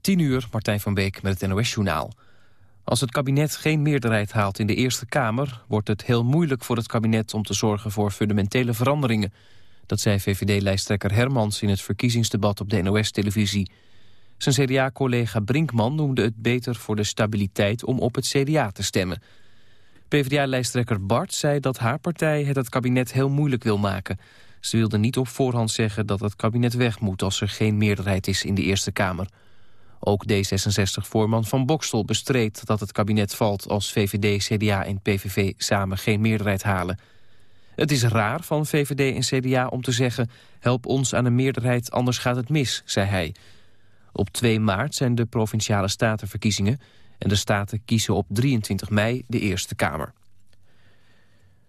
10 uur, Martijn van Beek met het NOS-journaal. Als het kabinet geen meerderheid haalt in de Eerste Kamer... wordt het heel moeilijk voor het kabinet om te zorgen voor fundamentele veranderingen. Dat zei VVD-lijsttrekker Hermans in het verkiezingsdebat op de NOS-televisie. Zijn CDA-collega Brinkman noemde het beter voor de stabiliteit om op het CDA te stemmen. PvdA-lijsttrekker Bart zei dat haar partij het het kabinet heel moeilijk wil maken. Ze wilde niet op voorhand zeggen dat het kabinet weg moet als er geen meerderheid is in de Eerste Kamer. Ook D66-voorman Van Bokstel bestreed dat het kabinet valt als VVD, CDA en PVV samen geen meerderheid halen. Het is raar van VVD en CDA om te zeggen... help ons aan een meerderheid, anders gaat het mis, zei hij. Op 2 maart zijn de Provinciale Statenverkiezingen... en de Staten kiezen op 23 mei de Eerste Kamer.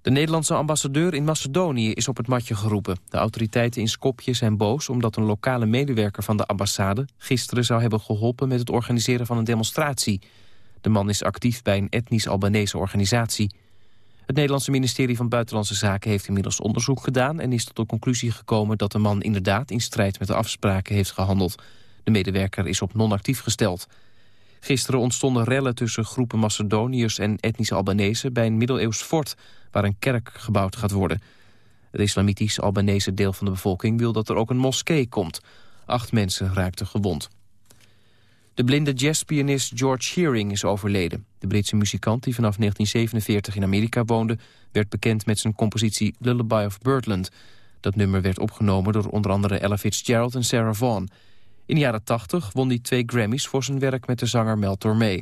De Nederlandse ambassadeur in Macedonië is op het matje geroepen. De autoriteiten in Skopje zijn boos omdat een lokale medewerker van de ambassade... gisteren zou hebben geholpen met het organiseren van een demonstratie. De man is actief bij een etnisch-Albanese organisatie. Het Nederlandse ministerie van Buitenlandse Zaken heeft inmiddels onderzoek gedaan... en is tot de conclusie gekomen dat de man inderdaad in strijd met de afspraken heeft gehandeld. De medewerker is op non-actief gesteld. Gisteren ontstonden rellen tussen groepen Macedoniërs en etnische Albanese... bij een middeleeuws fort waar een kerk gebouwd gaat worden. Het islamitisch Albanese deel van de bevolking wil dat er ook een moskee komt. Acht mensen raakten gewond. De blinde jazzpianist George Shearing is overleden. De Britse muzikant die vanaf 1947 in Amerika woonde... werd bekend met zijn compositie Lullaby of Birdland. Dat nummer werd opgenomen door onder andere Ella Fitzgerald en Sarah Vaughan. In de jaren 80 won hij twee Grammys voor zijn werk met de zanger Mel Tormé.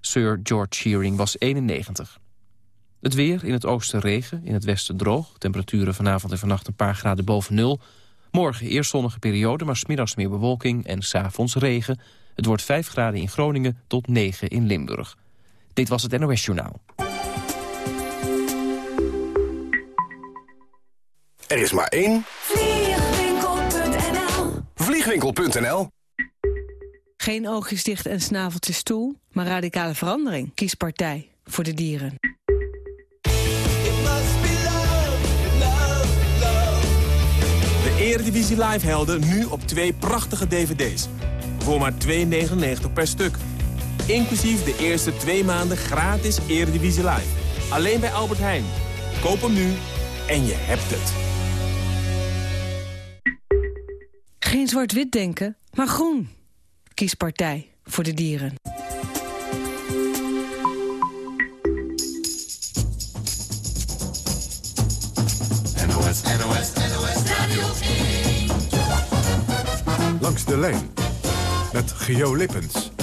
Sir George Shearing was 91. Het weer, in het oosten regen, in het westen droog. Temperaturen vanavond en vannacht een paar graden boven nul. Morgen eerst zonnige periode, maar smiddags meer bewolking en s'avonds regen. Het wordt 5 graden in Groningen tot 9 in Limburg. Dit was het NOS Journaal. Er is maar één... Vliegwinkel.nl Geen oogjes dicht en snaveltjes toe, maar radicale verandering. Kies partij voor de dieren. De Eredivisie Live helden nu op twee prachtige dvd's. Voor maar 2,99 per stuk. Inclusief de eerste twee maanden gratis Eredivisie Live. Alleen bij Albert Heijn. Koop hem nu en je hebt het. Geen zwart-wit denken, maar groen. Kies partij voor de dieren. NOS, NOS, NOS Radio 1. Langs de lijn met Geo Lippens.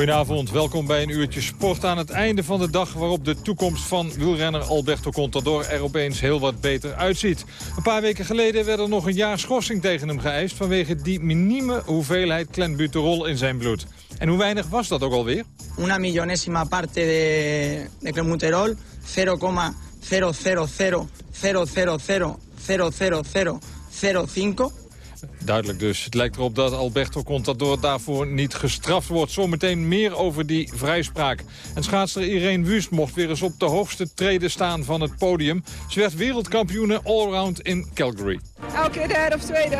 Goedenavond, welkom bij een uurtje sport aan het einde van de dag... waarop de toekomst van wielrenner Alberto Contador er opeens heel wat beter uitziet. Een paar weken geleden werd er nog een jaar schorsing tegen hem geëist... vanwege die minieme hoeveelheid clenbuterol in zijn bloed. En hoe weinig was dat ook alweer? Una millonesima parte de, de clenbuterol, 0,000000005. Duidelijk dus. Het lijkt erop dat Alberto Contador daarvoor niet gestraft wordt. Zometeen meer over die vrijspraak. En schaatster Irene Wust mocht weer eens op de hoogste treden staan van het podium. Ze werd wereldkampioene allround in Calgary. Elke keer derde of tweede.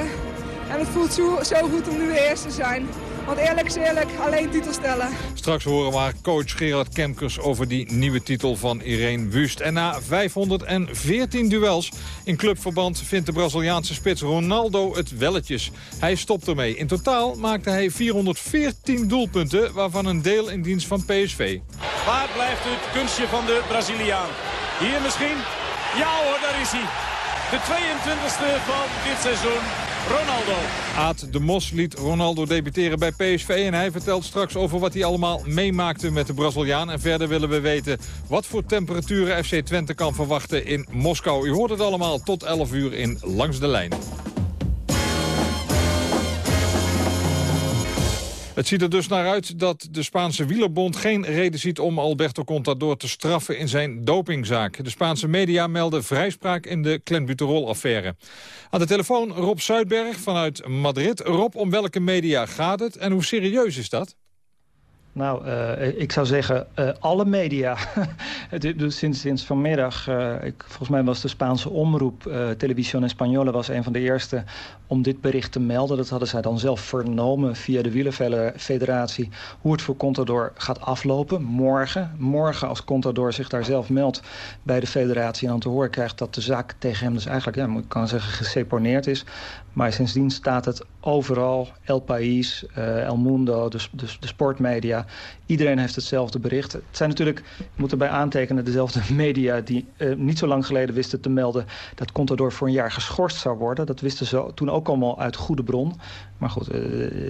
En het voelt zo goed om nu de eerste te zijn. Want eerlijk is eerlijk, alleen titel stellen. Straks horen we haar coach Gerard Kemkers over die nieuwe titel van Irene Wust. En na 514 duels in clubverband vindt de Braziliaanse spits Ronaldo het welletjes. Hij stopt ermee. In totaal maakte hij 414 doelpunten, waarvan een deel in dienst van PSV. Waar blijft het kunstje van de Braziliaan? Hier misschien? Ja hoor, daar is hij. De 22e van dit seizoen. Ronaldo. Aad de Mos liet Ronaldo debuteren bij PSV en hij vertelt straks over wat hij allemaal meemaakte met de Braziliaan. En verder willen we weten wat voor temperaturen FC Twente kan verwachten in Moskou. U hoort het allemaal tot 11 uur in Langs de Lijn. Het ziet er dus naar uit dat de Spaanse wielerbond geen reden ziet om Alberto Contador te straffen in zijn dopingzaak. De Spaanse media melden vrijspraak in de Clenbuterol-affaire. Aan de telefoon Rob Zuidberg vanuit Madrid. Rob, om welke media gaat het en hoe serieus is dat? Nou, uh, ik zou zeggen uh, alle media. dus sinds, sinds vanmiddag, uh, ik, volgens mij was de Spaanse omroep... Televisión Española was een van de eerste om dit bericht te melden. Dat hadden zij dan zelf vernomen via de Wielerfederatie... hoe het voor Contador gaat aflopen morgen. Morgen als Contador zich daar zelf meldt bij de federatie... en dan te horen krijgt dat de zaak tegen hem dus eigenlijk... ja, ik kan zeggen geseponeerd is. Maar sindsdien staat het overal. El País, El Mundo, de, de, de sportmedia Iedereen heeft hetzelfde bericht. Het zijn natuurlijk, ik moet erbij aantekenen, dezelfde media... die uh, niet zo lang geleden wisten te melden... dat Contador voor een jaar geschorst zou worden. Dat wisten ze toen ook allemaal uit goede bron. Maar goed, uh,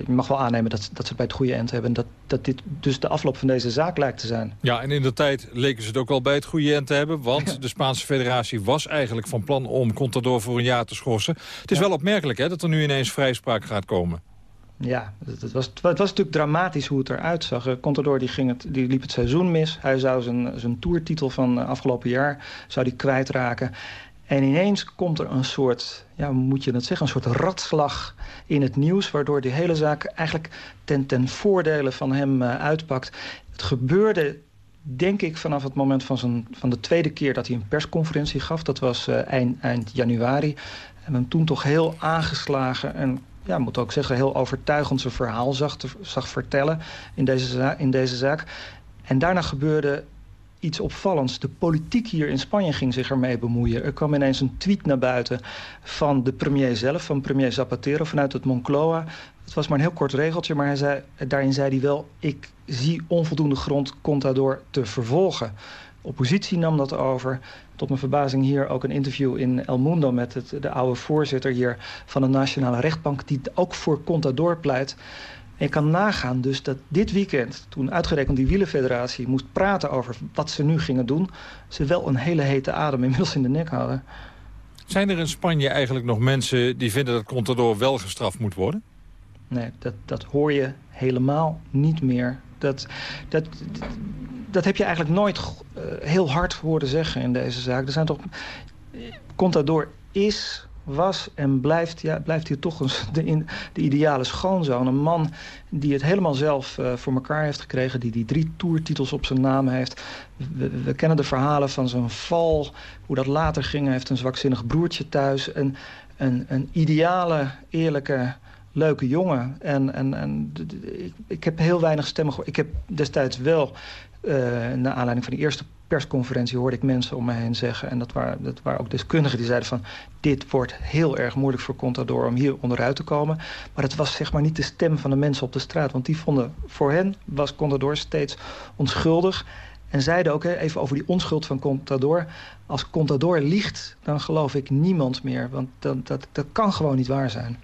je mag wel aannemen dat, dat ze het bij het goede eind hebben... dat, dat dit dus de afloop van deze zaak lijkt te zijn. Ja, en in de tijd leken ze het ook wel bij het goede eind te hebben... want de Spaanse federatie was eigenlijk van plan om Contador voor een jaar te schorsen. Het is ja. wel opmerkelijk dat er nu ineens vrijspraak gaat komen. Ja, het was, het was natuurlijk dramatisch hoe het eruit zag. Contador die ging het, die liep het seizoen mis. Hij zou zijn, zijn toertitel van afgelopen jaar zou die kwijtraken. En ineens komt er een soort, ja, moet je dat zeggen... een soort ratslag in het nieuws... waardoor die hele zaak eigenlijk ten, ten voordele van hem uh, uitpakt. Het gebeurde denk ik vanaf het moment van, zijn, van de tweede keer dat hij een persconferentie gaf. Dat was uh, eind, eind januari. En toen toch heel aangeslagen en ja, moet ook zeggen, heel overtuigend zijn verhaal zag, zag vertellen in deze, in deze zaak. En daarna gebeurde iets opvallends. De politiek hier in Spanje ging zich ermee bemoeien. Er kwam ineens een tweet naar buiten van de premier zelf, van premier Zapatero vanuit het Moncloa. Het was maar een heel kort regeltje, maar hij zei, daarin zei hij wel... ik zie onvoldoende grond Contador te vervolgen. Oppositie nam dat over tot mijn verbazing hier ook een interview in El Mundo... met het, de oude voorzitter hier van de Nationale Rechtbank... die ook voor Contador pleit. En je kan nagaan dus dat dit weekend, toen uitgerekend die wielenfederatie... moest praten over wat ze nu gingen doen... ze wel een hele hete adem inmiddels in de nek hadden. Zijn er in Spanje eigenlijk nog mensen die vinden dat Contador wel gestraft moet worden? Nee, dat, dat hoor je helemaal niet meer. Dat, dat, dat heb je eigenlijk nooit uh, heel hard horen zeggen in deze zaak. Er zijn toch... Contador is, was en blijft, ja, blijft hier toch een, de, in, de ideale schoonzoon. Een man die het helemaal zelf uh, voor elkaar heeft gekregen. Die die drie toertitels op zijn naam heeft. We, we, kennen de verhalen van zijn val. Hoe dat later ging. Hij heeft een zwakzinnig broertje thuis. Een, een, een ideale, eerlijke leuke jongen. En, en, en ik, ik heb heel weinig stemmen gehoord. Ik heb destijds wel uh, naar aanleiding van de eerste persconferentie hoorde ik mensen om me heen zeggen... en dat waren, dat waren ook deskundigen die zeiden van... dit wordt heel erg moeilijk voor Contador om hier onderuit te komen. Maar het was zeg maar niet de stem van de mensen op de straat. Want die vonden, voor hen was Contador steeds onschuldig... En zeiden ook even over die onschuld van Contador... als Contador liegt, dan geloof ik niemand meer. Want dat, dat, dat kan gewoon niet waar zijn.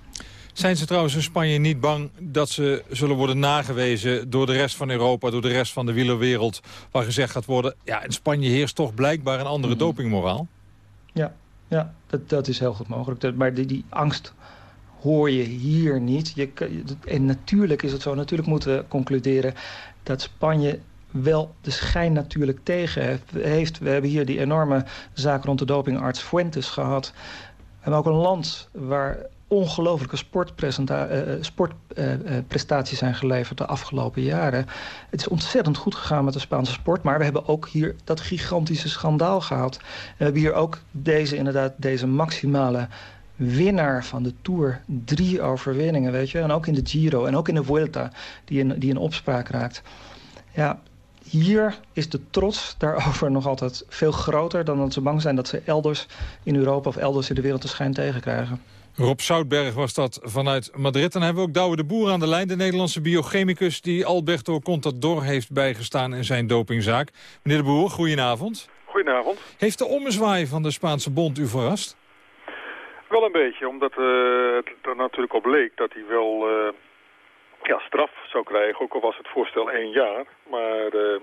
Zijn ze trouwens in Spanje niet bang dat ze zullen worden nagewezen... door de rest van Europa, door de rest van de wielerwereld... waar gezegd gaat worden... ja, in Spanje heerst toch blijkbaar een andere mm. dopingmoraal? Ja, ja dat, dat is heel goed mogelijk. Maar die, die angst hoor je hier niet. Je, en natuurlijk is het zo, natuurlijk moeten we concluderen... dat Spanje wel de schijn natuurlijk tegen heeft. We hebben hier die enorme zaak rond de dopingarts Fuentes gehad. We hebben ook een land waar ongelofelijke sportprestaties uh, uh, zijn geleverd de afgelopen jaren. Het is ontzettend goed gegaan met de Spaanse sport. Maar we hebben ook hier dat gigantische schandaal gehad. we hebben hier ook deze, inderdaad, deze maximale winnaar van de Tour. Drie overwinningen, weet je. En ook in de Giro en ook in de Vuelta, die in, die in opspraak raakt. Ja, hier is de trots daarover nog altijd veel groter... dan dat ze bang zijn dat ze elders in Europa of elders in de wereld de schijn tegenkrijgen. Rob Soutberg was dat vanuit Madrid. En dan hebben we ook Douwe de Boer aan de lijn, de Nederlandse biochemicus... die Alberto Contador heeft bijgestaan in zijn dopingzaak. Meneer de Boer, goedenavond. Goedenavond. Heeft de ommezwaai van de Spaanse bond u verrast? Wel een beetje, omdat uh, het er natuurlijk op leek dat hij wel uh, ja, straf zou krijgen. Ook al was het voorstel één jaar. Maar uh,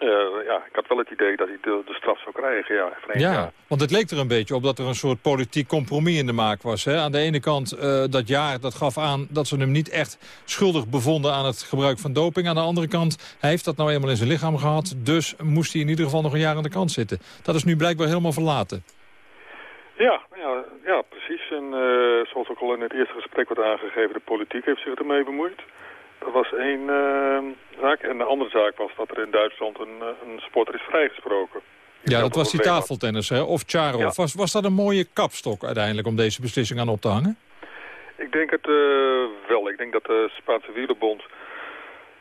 uh, ja, ik had wel het idee dat hij de, de straf zou krijgen. Ja, ja want het leek er een beetje op dat er een soort politiek compromis in de maak was. Hè? Aan de ene kant, uh, dat jaar dat gaf aan dat ze hem niet echt schuldig bevonden aan het gebruik van doping. Aan de andere kant, hij heeft dat nou eenmaal in zijn lichaam gehad. Dus moest hij in ieder geval nog een jaar aan de kant zitten. Dat is nu blijkbaar helemaal verlaten. Ja, ja, ja precies. En uh, zoals ook al in het eerste gesprek werd aangegeven, de politiek heeft zich ermee bemoeid. Dat was één uh, zaak. En de andere zaak was dat er in Duitsland een, een sporter is vrijgesproken. Ja, dat was die tafeltennis, hè? Of Charov. Ja. Was, was dat een mooie kapstok uiteindelijk om deze beslissing aan op te hangen? Ik denk het uh, wel. Ik denk dat de Spaanse wielerbond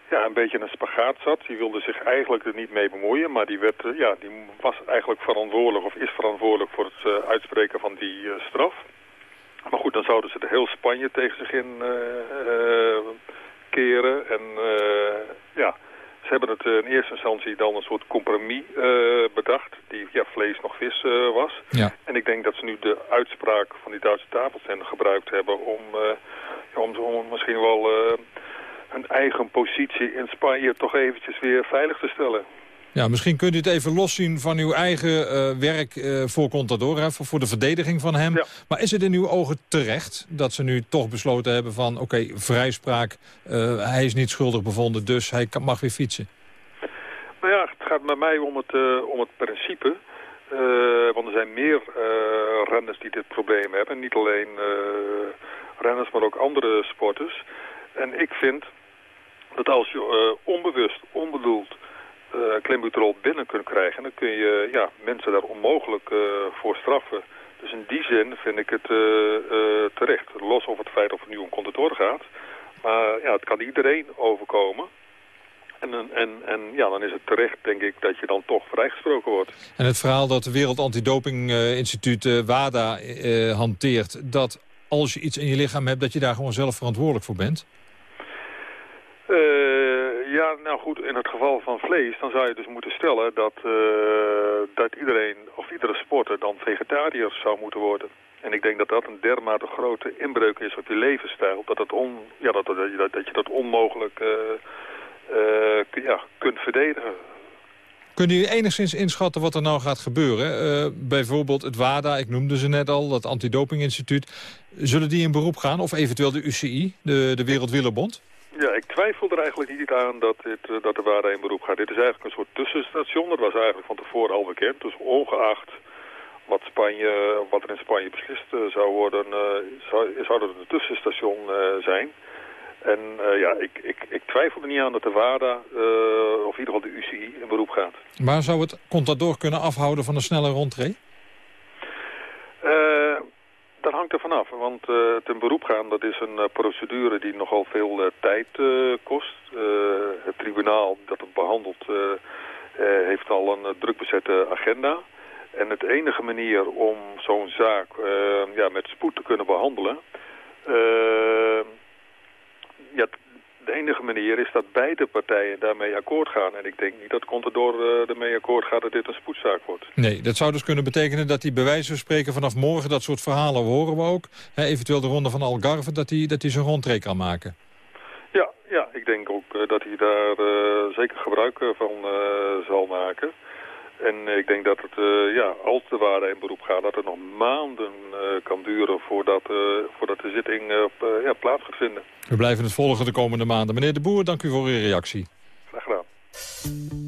ja, een beetje in een spagaat zat. Die wilde zich eigenlijk er niet mee bemoeien, maar die, werd, uh, ja, die was eigenlijk verantwoordelijk of is verantwoordelijk voor het uh, uitspreken van die straf. Maar goed, dan zouden ze de heel Spanje tegen zich in keren. En ja, ze hebben het in eerste instantie dan een soort compromis bedacht, die ja, vlees nog vis was. Ja. En ik denk dat ze nu de uitspraak van die Duitse tafelzender gebruikt hebben om, ja, om, om misschien wel hun eigen positie in Spanje toch eventjes weer veilig te stellen. Ja, misschien kunt u het even loszien van uw eigen uh, werk uh, voor Contador, hè, voor, voor, de verdediging van hem. Ja. Maar is het in uw ogen terecht dat ze nu toch besloten hebben van... oké, okay, vrijspraak, uh, hij is niet schuldig bevonden, dus hij kan, mag weer fietsen? Nou ja, het gaat bij mij om het, om het principe. want er zijn meer renners die dit probleem hebben. Niet alleen renners, maar ook andere sporters. En ik vind dat als je onbewust, onbedoeld uh, klembuterol binnen kunt krijgen... dan kun je ja, mensen daar onmogelijk uh, voor straffen. Dus in die zin vind ik het terecht. Los of het feit of het nu om contatoren gaat. Maar ja, het kan iedereen overkomen. En, en, en ja, dan is het terecht, denk ik, dat je dan toch vrijgesproken wordt. En het verhaal dat de Wereld Antidoping Instituut WADA hanteert... dat als je iets in je lichaam hebt, dat je daar gewoon zelf verantwoordelijk voor bent? Ja, nou goed, in het geval van vlees, dan zou je dus moeten stellen dat, uh, dat iedereen of iedere sporter dan vegetariër zou moeten worden. En ik denk dat dat een dermate grote inbreuk is op je levensstijl, dat, het on, ja, dat, dat, dat, dat je dat onmogelijk uh, ja, kunt verdedigen. Kunnen jullie enigszins inschatten wat er nou gaat gebeuren? Bijvoorbeeld het WADA, ik noemde ze net al, dat antidopinginstituut. Zullen die in beroep gaan? Of eventueel de UCI, de, de Wereldwielerbond? Ja, ik twijfel er eigenlijk niet aan dat, dit, dat de WADA in beroep gaat. Dit is eigenlijk een soort tussenstation. Dat was eigenlijk van tevoren al bekend. Dus ongeacht wat, Spanje, wat er in Spanje beslist uh, zou worden, uh, zou, zou dat een tussenstation zijn. En ja, ik, ik, ik twijfel er niet aan dat de WADA, of in ieder geval de UCI, in beroep gaat. Maar zou het Contador kunnen afhouden van een snelle rondtree? Dat hangt er vanaf, want uh, ten beroep gaan dat is een uh, procedure die nogal veel uh, tijd kost. het tribunaal dat het behandelt heeft al een druk bezette agenda. En het enige manier om zo'n zaak ja, met spoed te kunnen behandelen... ja, de enige manier is dat beide partijen daarmee akkoord gaan. En ik denk niet dat Contador uh, ermee akkoord gaat dat dit een spoedzaak wordt. Nee, dat zou dus kunnen betekenen dat hij bij wijze van spreken vanaf morgen... dat soort verhalen horen we ook. Hè, eventueel de ronde van Algarve, dat hij, dat zijn rondtree kan maken. Ja, ja, ik denk ook uh, dat hij daar uh, zeker gebruik van zal maken. En ik denk dat het, uh, ja, als de waarde in beroep gaat, dat het nog maanden uh, kan duren voordat, uh, voordat de zitting ja, plaats gaat vinden. We blijven het volgen de komende maanden. Meneer De Boer, dank u voor uw reactie. Graag gedaan.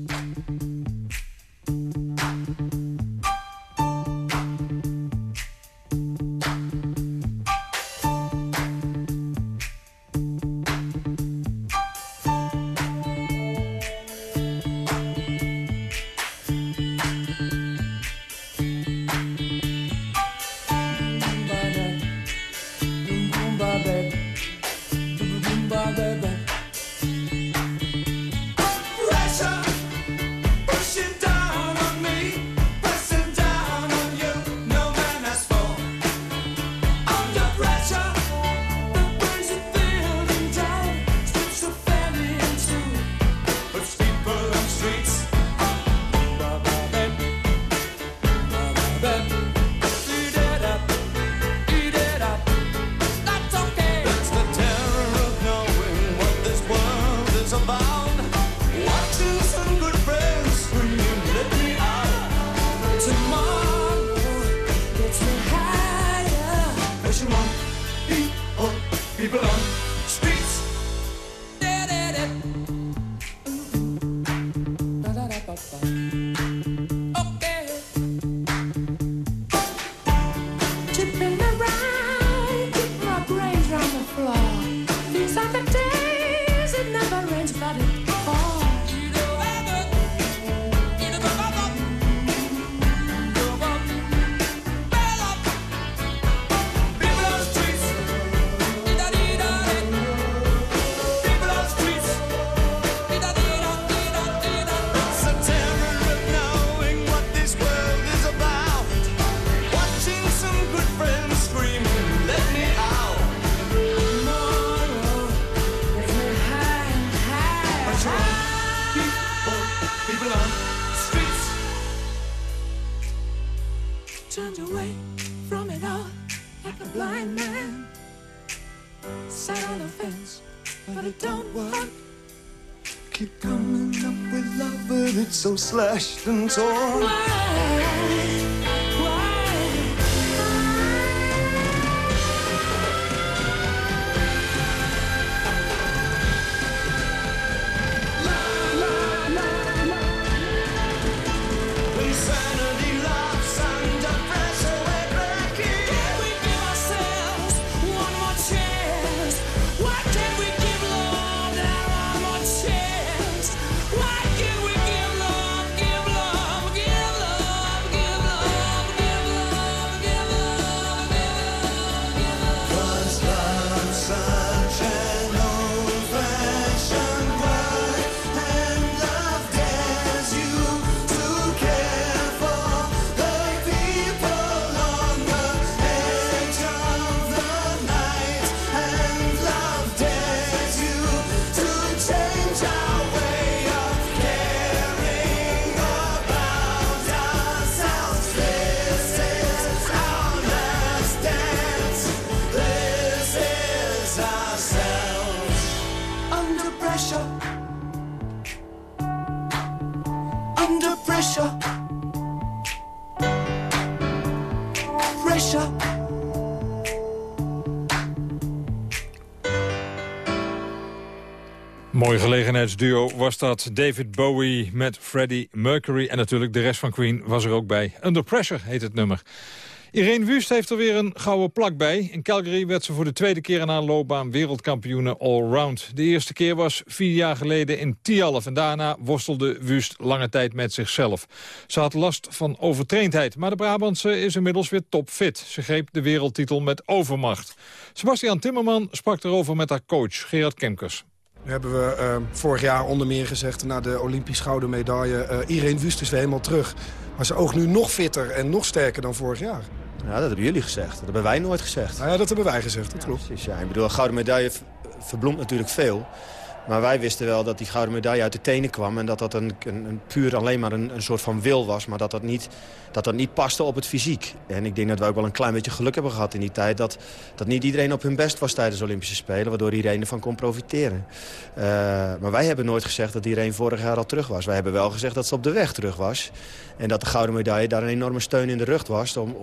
Slashed and torn. Pressure. Pressure. Mooi gelegenheidsduo was dat. David Bowie met Freddie Mercury. En natuurlijk de rest van Queen was er ook bij. Under Pressure heet het nummer. Irene Wust heeft er weer een gouden plak bij. In Calgary werd ze voor de tweede keer in haar loopbaan wereldkampioene allround. De eerste keer was vier jaar geleden in Tialf. En daarna worstelde Wust lange tijd met zichzelf. Ze had last van overtraindheid. Maar de Brabantse is inmiddels weer topfit. Ze greep de wereldtitel met overmacht. Sebastian Timmerman sprak erover met haar coach Gerard Kemkers. Nu hebben we eh, vorig jaar onder meer gezegd... na de Olympisch gouden medaille... eh Irene Wust is weer helemaal terug. Maar ze oogt nu nog fitter en nog sterker dan vorig jaar. Ja, dat hebben jullie gezegd. Dat hebben wij nooit gezegd. Nou ja, dat hebben wij gezegd, dat klopt. Precies, ja. Ik bedoel, een gouden medaille verbloemt natuurlijk veel. Maar wij wisten wel dat die gouden medaille uit de tenen kwam... en dat dat een, een, een puur alleen maar een, een soort van wil was... maar dat dat, niet, dat dat niet paste op het fysiek. En ik denk dat wij ook wel een klein beetje geluk hebben gehad in die tijd... dat, dat niet iedereen op hun best was tijdens de Olympische Spelen... waardoor iedereen ervan kon profiteren. Eh, maar wij hebben nooit gezegd dat iedereen vorig jaar al terug was. Wij hebben wel gezegd dat ze op de weg terug was. En dat de gouden medaille daar een enorme steun in de rug was. Om-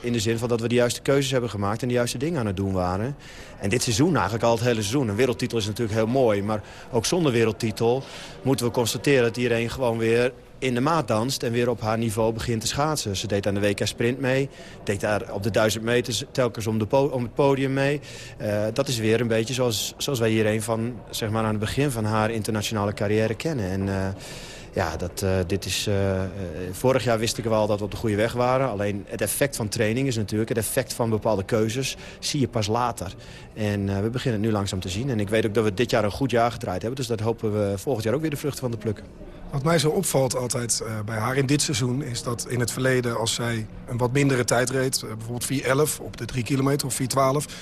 in de zin van dat we de juiste keuzes hebben gemaakt... en de juiste dingen aan het doen waren. En dit seizoen eigenlijk al het hele seizoen. Een wereldtitel is natuurlijk heel mooi. Maar ook zonder wereldtitel moeten we constateren dat iedereen gewoon weer in de maat danst en weer op haar niveau begint te schaatsen. Ze deed aan de WK Sprint mee, deed daar op de 1000 meter telkens om, de om het podium mee. Eh, dat is weer een beetje zoals, zoals wij iedereen van, zeg maar, aan het begin van haar internationale carrière kennen. En, eh, ja, dat, eh, dit is, eh, eh, vorig jaar wist ik wel dat we op de goede weg waren. Alleen het effect van training is natuurlijk... het effect van bepaalde keuzes zie je pas later. En we beginnen het nu langzaam te zien. En ik weet ook dat we dit jaar een goed jaar gedraaid hebben. Dus dat hopen we volgend jaar ook weer de vruchten van te plukken. Wat mij zo opvalt altijd bij haar in dit seizoen... is dat in het verleden als zij een wat mindere tijd reed... bijvoorbeeld 4.11 op de 3 kilometer of 4.12...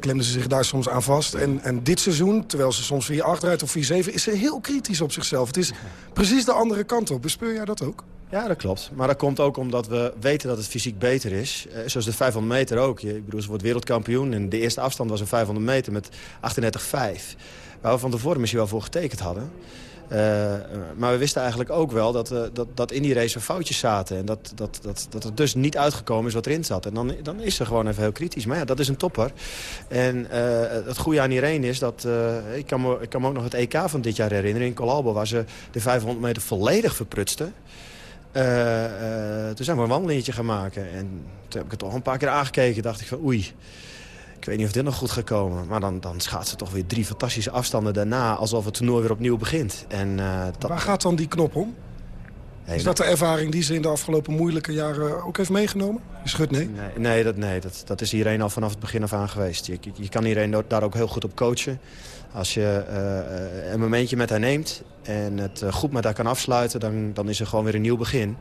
klemde ze zich daar soms aan vast. En, en dit seizoen, terwijl ze soms 4.8 rijdt of 4.7... is ze heel kritisch op zichzelf. Het is precies de andere kant op. Bespeur jij dat ook? Ja, dat klopt. Maar dat komt ook omdat we weten dat het fysiek beter is. Eh, zoals de 500 meter ook. Je, ik bedoel, ze wordt wereldkampioen. En de eerste afstand was een 500 meter met 38,5. Waar we van tevoren misschien wel voor getekend hadden. Eh, maar we wisten eigenlijk ook wel dat, eh, dat, dat in die race foutjes zaten. En dat, dat, dat, dat het dus niet uitgekomen is wat erin zat. En dan, dan is ze gewoon even heel kritisch. Maar ja, dat is een topper. En eh, het goede aan Irene is dat... ik, kan me, ik kan ook nog het EK van dit jaar herinneren in Colalbo... waar ze de 500 meter volledig verprutste. Toen zijn we een wandelingetje gaan maken. En toen heb ik het toch een paar keer aangekeken. dacht ik van oei, ik weet niet of dit nog goed gaat komen. Maar dan, dan schaatst ze toch weer drie fantastische afstanden daarna... alsof het toernooi weer opnieuw begint. En, eh, dat... Waar gaat dan die knop om? Hey, Is dat de ervaring die ze in de afgelopen moeilijke jaren ook heeft meegenomen? Schudt nee? Nee, nee, dat, nee dat, dat is iedereen al vanaf het begin af aan geweest. Je, je, kan iedereen daar ook heel goed op coachen. Als je eh, een momentje met haar neemt en het eh, goed met haar kan afsluiten... dan, dan is er gewoon weer een nieuw begin.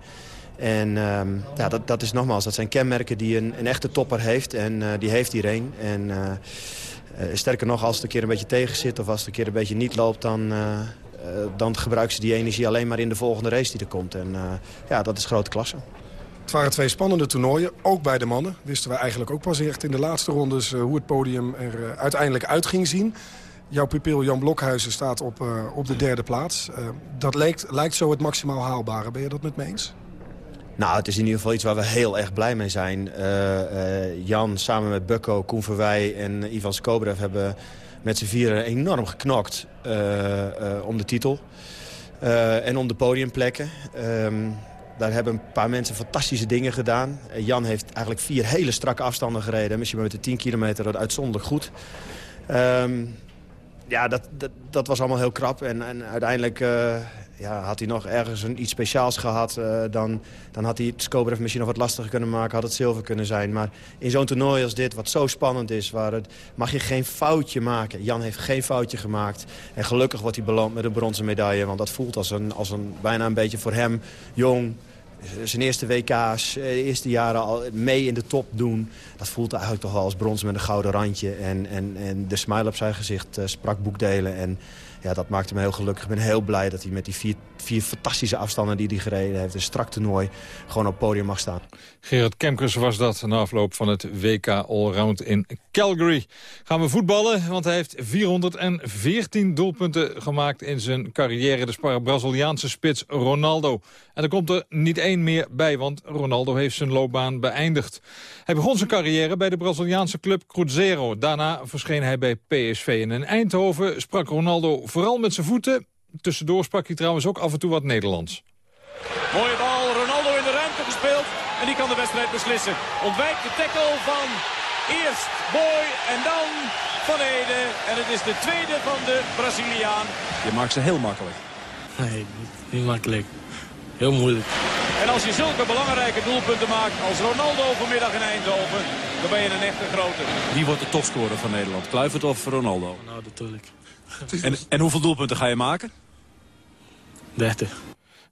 En ehm, ja, dat, dat is nogmaals, dat zijn kenmerken die een, een echte topper heeft. En eh, die heeft iedereen. En eh, eh, sterker nog, als het een keer een beetje tegen zit... of als het een keer een beetje niet loopt... dan, dan gebruikt ze die energie alleen maar in de volgende race die er komt. En ja, dat is grote klasse. Het waren twee spannende toernooien, ook bij de mannen. Wisten we eigenlijk ook pas echt in de laatste rondes... hoe het podium er uiteindelijk uit ging zien. Jouw pupil Jan Blokhuizen staat op, op de derde plaats. Dat lijkt, lijkt zo het maximaal haalbare. Ben je dat met me eens? Nou, het is in ieder geval iets waar we heel erg blij mee zijn. Eh, eh, Jan samen met Bukko, Koen Verwij en Ivan Skobrev... hebben met z'n vieren enorm geknokt eh, om de titel. En om de podiumplekken. Ehm, daar hebben een paar mensen fantastische dingen gedaan. Jan heeft eigenlijk vier hele strakke afstanden gereden. Misschien met de 10 kilometer, dat uitzonderlijk goed. Ehm, ja, dat, dat, dat was allemaal heel krap. En, en uiteindelijk eh, ja, had hij nog ergens een, iets speciaals gehad. eh, dan, dan had hij het Skobrev misschien nog wat lastiger kunnen maken. Had het zilver kunnen zijn. Maar in zo'n toernooi als dit, wat zo spannend is... Waar het, mag je geen foutje maken. Jan heeft geen foutje gemaakt. En gelukkig wordt hij beloond met een bronzen medaille. Want dat voelt als een, als een, bijna een beetje voor hem jong... Zijn eerste WK's, eh, eerste jaren al mee in de top doen. Dat voelt eigenlijk toch wel als brons met een gouden randje. En, en, en de smile op zijn gezicht eh, sprak boekdelen. En ja, dat maakte me heel gelukkig. Ik ben heel blij dat hij met die vier, vier fantastische afstanden die hij gereden heeft... een strak toernooi gewoon op podium mag staan. Gerard Kemkers was dat na afloop van het WK Allround in Calgary. Gaan we voetballen, want hij heeft 414 doelpunten gemaakt in zijn carrière. De Braziliaanse spits Ronaldo. En er komt er niet één meer bij, want Ronaldo heeft zijn loopbaan beëindigd. Hij begon zijn carrière bij de Braziliaanse club Cruzeiro. Daarna verscheen hij bij PSV. En in Eindhoven sprak Ronaldo vooral met zijn voeten. Tussendoor sprak hij trouwens ook af en toe wat Nederlands. Mooie bal, Ronaldo in de ruimte gespeeld. En die kan de wedstrijd beslissen. Ontwijkt de tackle van eerst Boy en dan Van Ede. En het is de tweede van de Braziliaan. Je maakt ze heel makkelijk. Nee, niet, makkelijk. Heel moeilijk. En als je zulke belangrijke doelpunten maakt als Ronaldo vanmiddag in Eindhoven... dan ben je een echte grote. Wie wordt de topscorer van Nederland? Kluivert of Ronaldo? Nou, natuurlijk. En, en hoeveel doelpunten ga je maken? 30.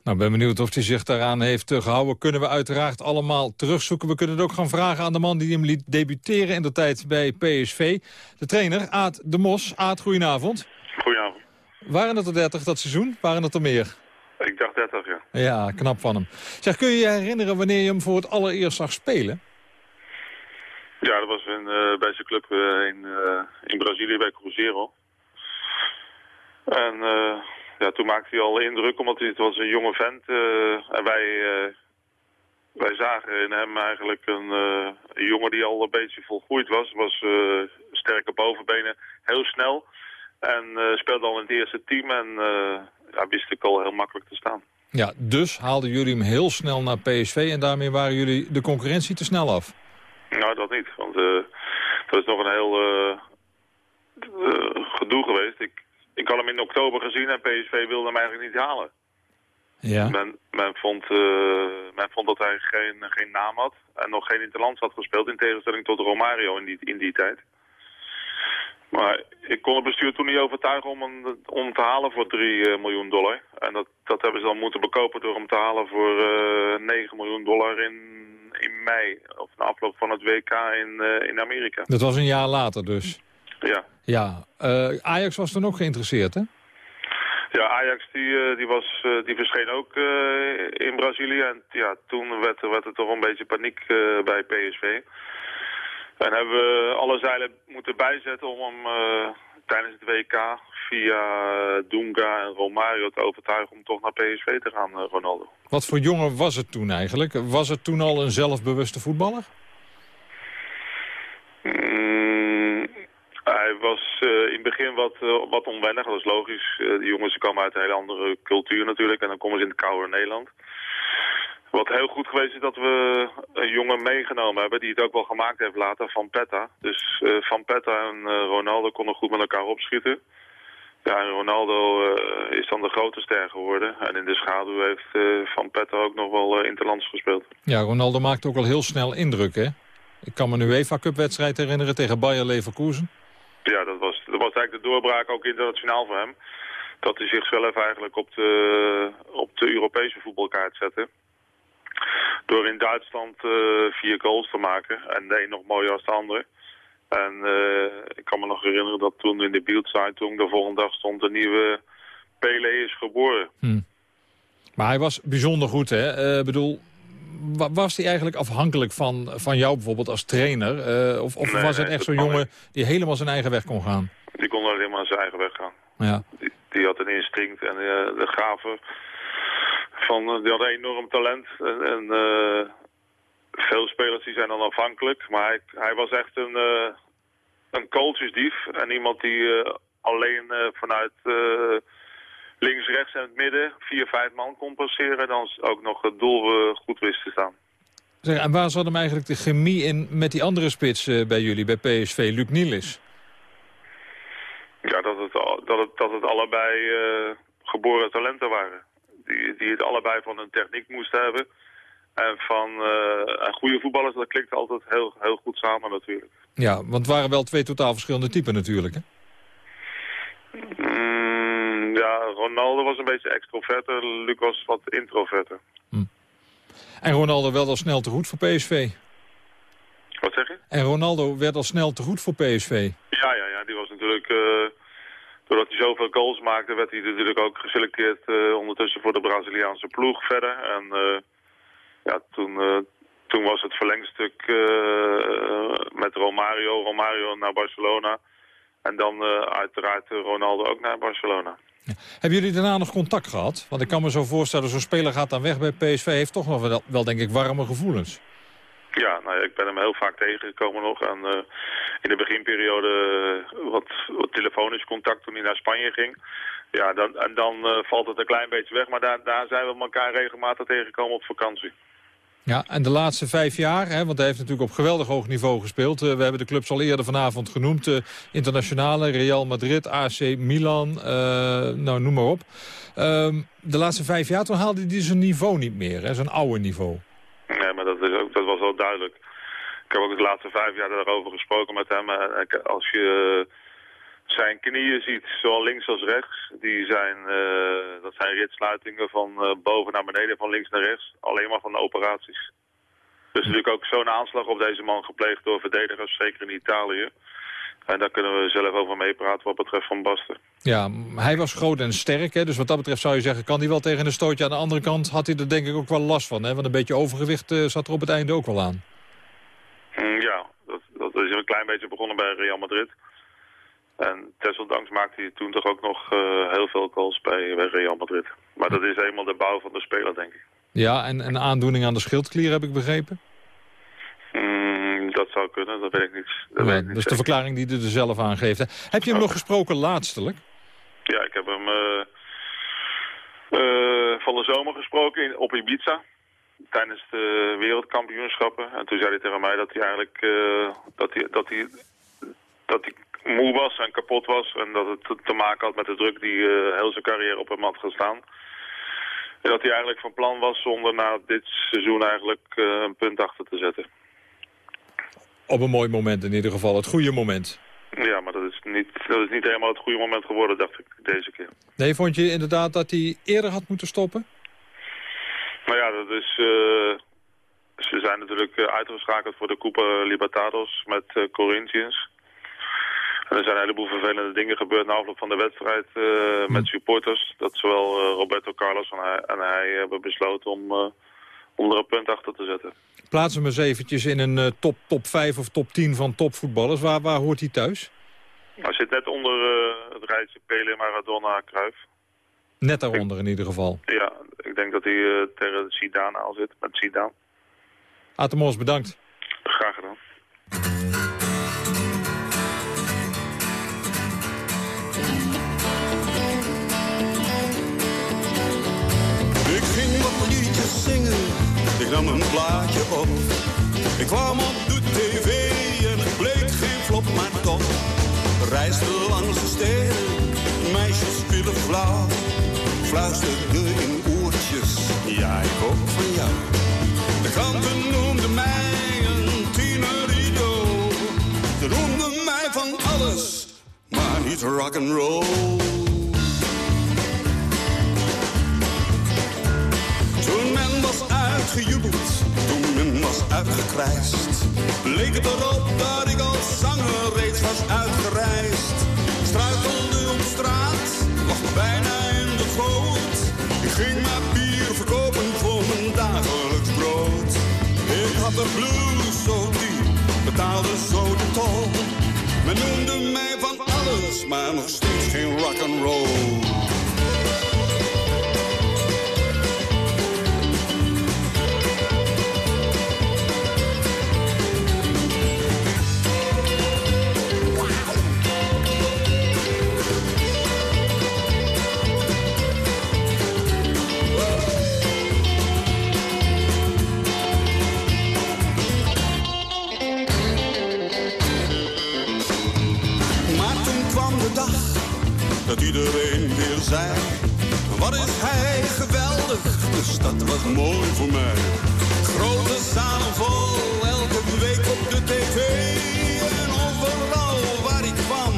Nou, ben benieuwd of hij zich daaraan heeft eh, gehouden. Kunnen we uiteraard allemaal terugzoeken. We kunnen het ook gaan vragen aan de man die hem liet debuteren in de tijd bij PSV. De trainer, Aad de Mos. Aad, goedenavond. Goedenavond. Waren het er 30 dat seizoen? Waren het er meer? Ik dacht 30, ja. Ja, knap van hem. Zeg, kun je je herinneren wanneer je hem voor het allereerst zag spelen? Ja, dat was in, eh, bij zijn club eh, in, eh, in Brazilië bij Cruzeiro. En eh, ja, toen maakte hij al indruk, omdat hij het was een jonge vent. eh, en wij, eh, wij zagen in hem eigenlijk een, een jongen die al een beetje volgroeid was. Was sterke bovenbenen, heel snel. En eh, speelde al in het eerste team en eh, ja, wist ik al heel makkelijk te staan. Ja, dus haalden jullie hem heel snel naar PSV... en daarmee waren jullie de concurrentie te snel af. Nou, dat niet. Want dat is nog een heel gedoe geweest. Ik, ik had hem in oktober gezien en PSV wilde hem eigenlijk niet halen. Ja. Men, men, vond, eh, men vond dat hij geen, geen naam had en nog geen interlands had gespeeld... in tegenstelling tot Romario in die, in die tijd. Maar ik kon het bestuur toen niet overtuigen om hem, om te halen voor 3 miljoen dollar. En dat, dat hebben ze dan moeten bekopen door hem te halen voor eh 9 miljoen dollar in, in mei. Of na afloop van het WK in, eh, in Amerika. Dat was een jaar later dus. Ja. Ja, eh, Ajax was toen ook geïnteresseerd, hè? Ja, Ajax die, eh, die, was, eh, die verscheen ook in Brazilië. En ja, toen werd, er- werd er toch een beetje paniek eh, bij PSV. En hebben we alle zeilen moeten bijzetten om hem tijdens het WK via Dunga en Romario te overtuigen om toch naar PSV te gaan, Ronaldo. Wat voor jongen was het toen eigenlijk? Was het toen al een zelfbewuste voetballer? Mm, hij was eh, in het begin wat, eh, wat onwennig, dat is logisch. Eh, die jongens komen uit een hele andere cultuur natuurlijk en dan komen ze in het koude Nederland. Wat heel goed geweest is dat we een jongen meegenomen hebben die het ook wel gemaakt heeft later, Van Petta. Dus eh, Van Petta en eh, Ronaldo konden goed met elkaar opschieten. Ja, en Ronaldo eh, is dan de grote ster geworden. En in de schaduw heeft eh, Van Petta ook nog wel eh, interlands gespeeld. Ja, Ronaldo maakte ook al heel snel indruk, hè? Ik kan me een UEFA Cup wedstrijd herinneren tegen Bayer Leverkusen. Ja, dat was, was eigenlijk de doorbraak ook internationaal voor hem. Dat hij zichzelf eigenlijk op de, op de Europese voetbalkaart zette. Door in Duitsland eh, vier goals te maken. En de een nog mooier als de ander. En eh, ik kan me nog herinneren dat toen in de Bildzeitung de volgende dag stond... de nieuwe Pele is geboren. Maar hij was bijzonder goed, hè? Eh, bedoel, wa- was hij eigenlijk afhankelijk van, van jou bijvoorbeeld als trainer? Of of Nee, was het echt zo'n jongen die helemaal zijn eigen weg kon gaan? Die kon alleen maar zijn eigen weg gaan. Ja. Die, die had een instinct en eh, de gave van, eh, die had een enorm talent. En, en eh, veel spelers die zijn dan afhankelijk, maar hij, hij was echt een, een coachesdief. En iemand die alleen vanuit links, rechts en het midden vier, vijf man kon passeren. En dan ook nog het doel goed wist te staan. Zeg, en waar zat hem eigenlijk de chemie in met die andere spits bij jullie, bij PSV, Luc Nielis? Ja, dat het, dat het, dat het allebei eh, geboren talenten waren. Die, die het allebei van hun techniek moesten hebben. En van eh, en goede voetballers, dat klinkt altijd heel, heel goed samen natuurlijk. Ja, want het waren wel twee totaal verschillende typen natuurlijk, hè? Mm, ja, Ronaldo was een beetje extroverter, Luc was wat introverter. En Ronaldo werd al snel te goed voor PSV. Wat zeg je? En Ronaldo werd al snel te goed voor PSV. Ja, ja, ja, die was eh, doordat hij zoveel goals maakte, werd hij natuurlijk ook geselecteerd eh, ondertussen voor de Braziliaanse ploeg verder. En eh, ja, toen, toen was het verlengstuk met Romario, Romario naar Barcelona. En dan uiteraard Ronaldo ook naar Barcelona. Hebben jullie daarna nog contact gehad? Want ik kan me zo voorstellen, zo'n speler gaat dan weg bij PSV... heeft toch nog wel, wel denk ik, warme gevoelens. Ja, nou, ja, ik ben hem heel vaak tegengekomen nog. En eh, in de beginperiode eh, wat, telefonisch contact toen hij naar Spanje ging. Ja, dan, en dan eh, valt het een klein beetje weg. Maar daar, daar zijn we elkaar regelmatig tegengekomen op vakantie. Ja, en de laatste vijf jaar, hè, want hij heeft natuurlijk op geweldig hoog niveau gespeeld. We hebben de clubs al eerder vanavond genoemd. eh, internationale, Real Madrid, AC Milan, nou noem maar op. Ehm, de laatste vijf jaar, toen haalde hij zijn niveau niet meer, hè, zijn oude niveau. Nee, maar dat, is ook, dat was wel duidelijk. Ik heb ook de laatste vijf jaar daarover gesproken met hem. Als je zijn knieën ziet, zowel links als rechts, die zijn, eh, dat zijn ritsluitingen van eh, boven naar beneden, van links naar rechts. Alleen maar van de operaties. Er is natuurlijk ook zo'n aanslag op deze man gepleegd door verdedigers, zeker in Italië. En daar kunnen we zelf over meepraten wat betreft Van Basten. Ja, hij was groot en sterk, hè, dus wat dat betreft zou je zeggen... kan hij wel tegen een stootje. Aan de andere kant had hij er denk ik ook wel last van. Hè, want een beetje overgewicht eh, zat er op het einde ook wel aan. Mm, ja, dat, dat is een klein beetje begonnen bij Real Madrid. En desondanks maakte hij toen toch ook nog eh, heel veel goals bij, bij Real Madrid. Maar dat is eenmaal de bouw van de speler, denk ik. Ja, en een aandoening aan de schildklier heb ik begrepen. Kunnen, dat weet ik niet. Dat Ja, weet ik niet dat is de zeker. verklaring die hij er zelf aan geeft. hè. Heb je hem nog gesproken laatstelijk? Ja, ik heb hem eh, eh, van de zomer gesproken in, op Ibiza. Tijdens de wereldkampioenschappen. En toen zei hij tegen mij dat hij eigenlijk eh, dat hij, dat hij, dat hij moe was en kapot was. En dat het te, maken had met de druk die heel zijn carrière op hem had gestaan. En dat hij eigenlijk van plan was zonder na dit seizoen eigenlijk een punt achter te zetten. Op een mooi moment in ieder geval, het goede moment. Ja, maar dat is, niet, dat is niet helemaal het goede moment geworden, dacht ik, deze keer. Nee, vond je inderdaad dat hij eerder had moeten stoppen? Nou ja, dat is... eh, ze zijn natuurlijk eh, uitgeschakeld voor de Copa Libertadores met eh, Corinthians. En er zijn een heleboel vervelende dingen gebeurd na afloop van de wedstrijd met supporters. Dat zowel Roberto Carlos en hij, en hij hebben besloten om, om er een punt achter te zetten. Plaats hem eens eventjes in een eh, top, top 5 of top 10 van topvoetballers. Waar, waar hoort hij thuis? Hij zit net onder eh, het rijtje Pele, Maradona, Cruyff. Net daaronder in ieder geval. Ja, ik denk dat hij eh, tegen Zidane aan zit, met Zidane. Atemos, bedankt. Graag gedaan. Ik ging wat liedjes zingen, ik nam een plaatje op. Ik kwam op de tv en het bleek geen flop, maar toch. Reisde langs de steden, meisjes vielen flauw. Fluisterde in oortjes, ja ik ook van jou. De kranten noemden mij een tienerito. Ze noemden mij van alles, maar niet rock'n'roll. Toen men was uitgejubeld, toen men was uitgekrijst, leek het erop dat ik als zanger reeds was uitgereisd. Struikelde op straat, lag bijna in de goot. Ik ging maar bier verkopen voor mijn dagelijks brood. had de blues zo diep, betaalde zo de tol. Men noemde mij van alles, maar nog steeds geen rock'n'roll. Dat iedereen weer zei: Wat is hij geweldig, de stad was mooi voor mij. Grote zalen vol, elke week op de tv. En overal waar ik kwam,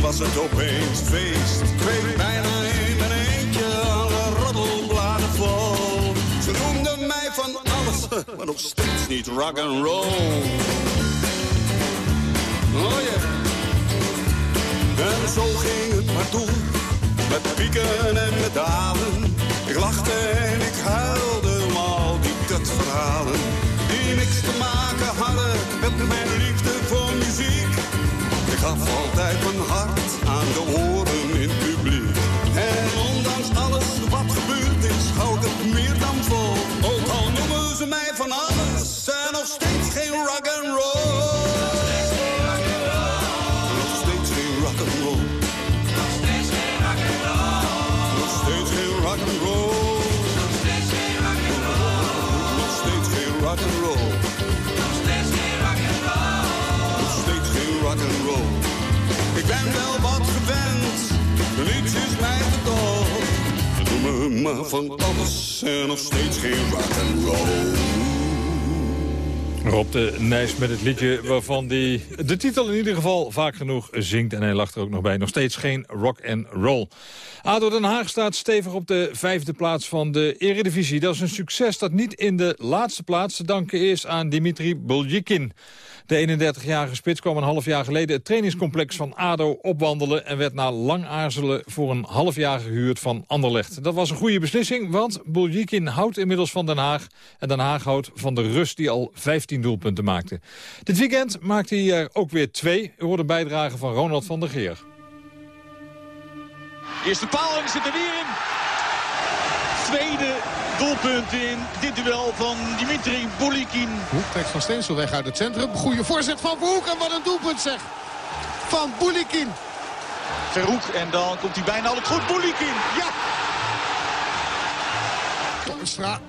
was het opeens feest. Ik weet bijna in mijn eentje alle roddelbladen vol. Ze noemden mij van alles, maar nog steeds niet rock and roll. Oh. En zo ging het maar door, met pieken en met dalen. Ik lachte en ik huilde om al die kutverhalen. Die niks te maken hadden met mijn liefde voor muziek. Ik gaf altijd mijn hart aan de oren in het publiek. En ondanks alles wat gebeurd is, hou ik het meer dan vol. maar van alles en nog steeds geen rock and roll. Rob de Nijs met het liedje waarvan hij de titel in ieder geval vaak genoeg zingt. En hij lacht er ook nog bij. Nog steeds geen rock and roll. ADO Den Haag staat stevig op de vijfde plaats van de Eredivisie. Dat is een succes dat niet in de laatste plaats te danken is aan Dimitri Buljikin. De 31-jarige spits kwam een half jaar geleden het trainingscomplex van ADO opwandelen... en werd na lang aarzelen voor een half jaar gehuurd van Anderlecht. Dat was een goede beslissing, want Buljikin houdt inmiddels van Den Haag... en Den Haag houdt van de rust die al 15 doelpunten maakte. Dit weekend maakte hij er ook weer twee. U hoort een bijdrage van Ronald van der Geer. Eerste paal en zit er weer in. Tweede doelpunt in dit duel van Dimitri Boulikin. Hoek trekt van Steensel weg uit het centrum. Goede voorzet van Verhoek en wat een doelpunt zeg. Van Boulikin. Verhoek en dan komt hij bijna al het goed. Boulikin, ja! Torstra,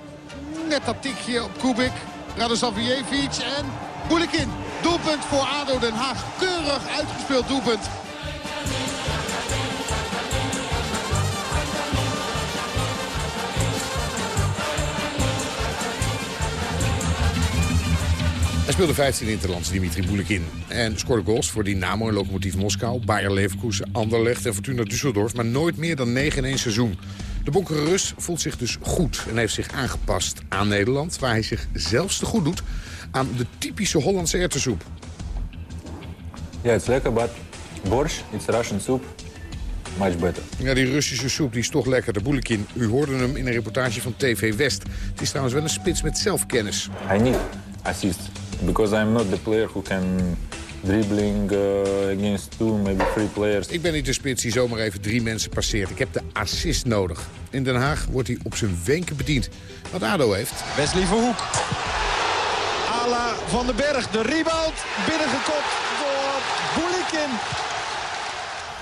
net dat tikje op Kubik. Radosavljevic en Boulikin. Doelpunt voor ADO Den Haag. Keurig uitgespeeld doelpunt. Hij speelde 15 interlands, Dimitri Boulikin. En scoorde goals voor Dynamo en Lokomotief Moskou, Bayer Leverkusen, Anderlecht en Fortuna Düsseldorf. Maar nooit meer dan 9 in één seizoen. De Bonkere Rus voelt zich dus goed en heeft zich aangepast aan Nederland... waar hij zich zelfs te goed doet aan de typische Hollandse erwtensoep. Yeah, it's lekker, but borscht, it's Russian soup, much better. Ja, die Russische soep die is toch lekker, de Boulikin. U hoorde hem in een reportage van TV West. Het is trouwens wel een spits met zelfkennis. I need assist because I'm not the player who can dribbling uh, against two, maybe three players. Ik ben niet de spits die zomaar even drie mensen passeert. Ik heb de assist nodig. In Den Haag wordt hij op zijn wenken bediend. Wat ADO heeft. Wesley Verhoek. Ala van den Berg, de rebound. Binnengekopt door Boulikin.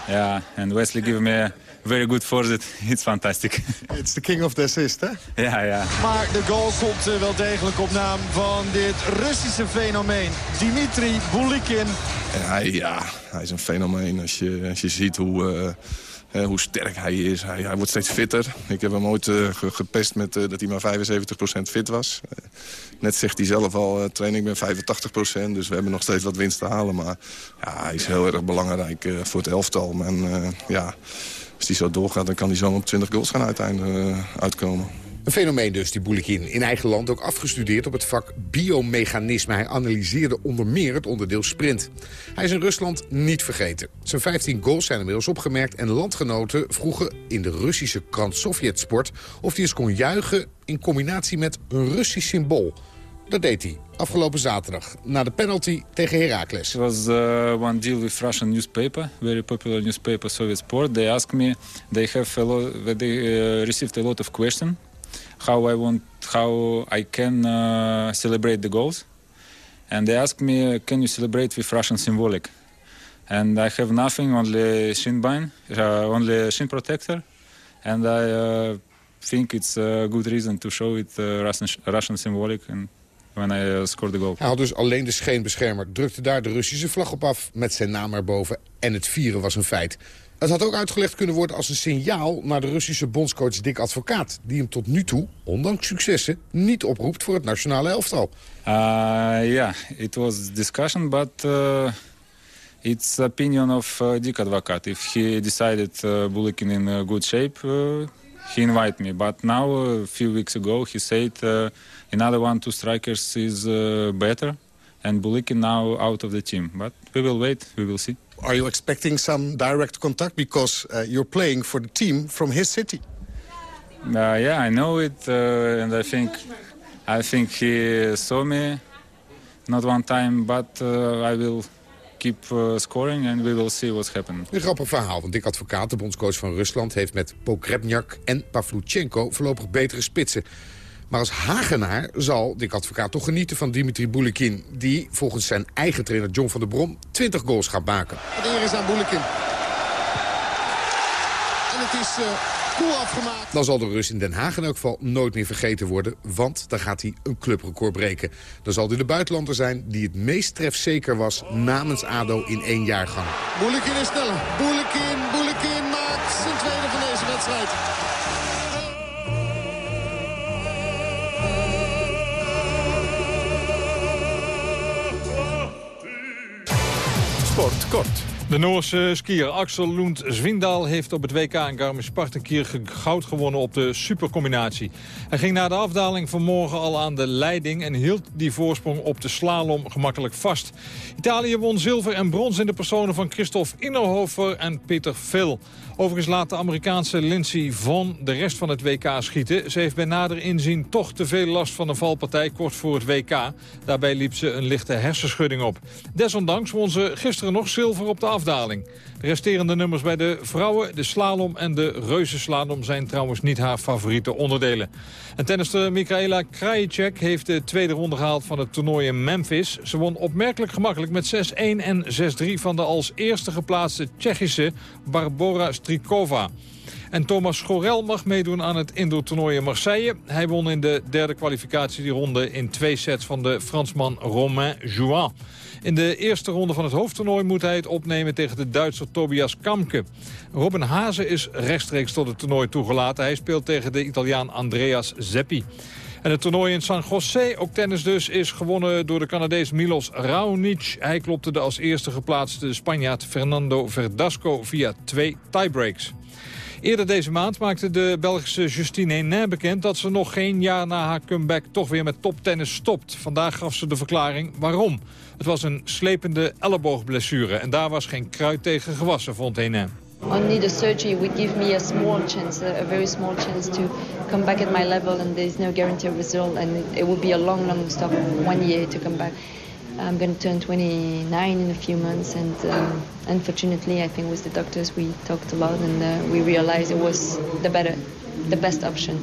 Yeah, and Wesley give me a very good forward. It's fantastic. It's the king of the assist, hè? ja, ja. Maar de goal komt eh, wel degelijk op naam van dit Russische fenomeen. Dimitri Boulikin. En hij, ja, hij is een fenomeen. Als je, als je ziet hoe, eh, hè, hoe sterk hij is. Hij, hij wordt steeds fitter. Ik heb hem ooit eh, ge- gepest met eh, dat hij maar 75% fit was. Eh, net zegt hij zelf al, uh, train ik ben 85%. Dus we hebben nog steeds wat winst te halen. Maar ja, hij is heel erg belangrijk eh, voor het elftal. En eh, ja, als hij zo doorgaat, dan kan hij zo op 20 goals gaan uiteindelijk eh, uitkomen. Een fenomeen dus, die Boulikin. In eigen land ook afgestudeerd op het vak biomechanisme. Hij analyseerde onder meer het onderdeel sprint. Hij is in Rusland niet vergeten. Zijn 15 goals zijn inmiddels opgemerkt... en landgenoten vroegen in de Russische krant Sovjetsport... of hij eens kon juichen in combinatie met een Russisch symbool. Dat deed hij afgelopen zaterdag na de penalty tegen Heracles. It was uh, one deal with Russian newspaper, very popular newspaper, Soviet Sport. They asked me, they have a lot, they uh, received a lot of questions, how I want, how I can uh, celebrate the goals, and they asked me, can you celebrate with Russian symbolic? And I have nothing, only shin bind, uh, only shin protector, and I uh, think it's a good reason to show it uh, Russian, Russian symbolic and when I uh, scored the goal. Hij had dus alleen de scheenbeschermer, drukte daar de Russische vlag op af met zijn naam erboven en het vieren was een feit. Het had ook uitgelegd kunnen worden als een signaal naar de Russische bondscoach Dick Advocaat... die hem tot nu toe, ondanks successen, niet oproept voor het nationale elftal. Uh, yeah, it was discussion, but uh, it's opinion of uh, Dick Advocat. If he decided uh, Bulikin in uh, good shape, uh, he invite me. But now, a few weeks ago, he said uh, another one, two strikers is uh, better, and Bulikin now out of the team. But we will wait, we will see. Are you expecting some direct contact because uh, you're playing for the team from his city? Uh, yeah, I know it, uh, and I think, I think he saw me, not one time, but uh, I will keep uh, scoring and we will see what's happening. Een grappig verhaal, want Dick Advocaat, de bondscoach van Rusland... heeft met Pogrebniak en Pavluchenko voorlopig betere spitsen. Maar als Hagenaar zal Dick Advocaat toch genieten van Dimitri Boulikin... die volgens zijn eigen trainer John van der Brom 20 goals gaat maken. De eer is aan Boelekin. En het is uh, cool afgemaakt. Dan zal de Rus in Den Haag in elk geval nooit meer vergeten worden... want dan gaat hij een clubrecord breken. Dan zal hij de buitenlander zijn die het meest trefzeker was... namens ADO in één jaargang. Boelekin is sneller. Boelekin, Boelekin maakt zijn tweede van deze wedstrijd. Sport kort. De Noorse skier Axel Lund Zwindal heeft op het WK in Garmisch-Partenkirchen goud gewonnen op de supercombinatie. Hij ging na de afdaling vanmorgen al aan de leiding en hield die voorsprong op de slalom gemakkelijk vast. Italië won zilver en brons in de personen van Christophe Innerhofer en Peter Phil. Overigens laat de Amerikaanse Lindsey Vonn de rest van het WK schieten. Ze heeft bij nader inzien toch te veel last van een valpartij kort voor het WK. Daarbij liep ze een lichte hersenschudding op. Desondanks won ze gisteren nog zilver op de afdaling. De resterende nummers bij de vrouwen, de slalom en de reuzenslalom... zijn trouwens niet haar favoriete onderdelen. En tennister Michaela Krajicek heeft de tweede ronde gehaald van het toernooi in Memphis. Ze won opmerkelijk gemakkelijk met 6-1 en 6-3 van de als eerste geplaatste Tsjechische Barbora Strikova. En Thomas Schorel mag meedoen aan het indoor-toernooi in Marseille. Hij won in de derde kwalificatieronde in twee sets van de Fransman Romain Jouan. In de eerste ronde van het hoofdtoernooi moet hij het opnemen tegen de Duitser Tobias Kamke. Robin Hazen is rechtstreeks tot het toernooi toegelaten. Hij speelt tegen de Italiaan Andreas Zeppi. En het toernooi in San José, ook tennis dus, is gewonnen door de Canadees Milos Raonic. Hij klopte de als eerste geplaatste Spanjaard Fernando Verdasco via twee tiebreaks. Eerder deze maand maakte de Belgische Justine Henin bekend... dat ze nog geen jaar na haar comeback toch weer met toptennis stopt. Vandaag gaf ze de verklaring waarom. Het was een slepende elleboogblessure en daar was geen kruid tegen gewassen, vond Henin. Only the surgery would give me a small chance, a, very small chance to come back at my level, and there's no guarantee of result, and it would be a long, long stop, one year to come back. I'm going to turn 29 in a few months, and um, unfortunately, I think with the doctors we talked a lot, and uh, we realized it was the better, the best option.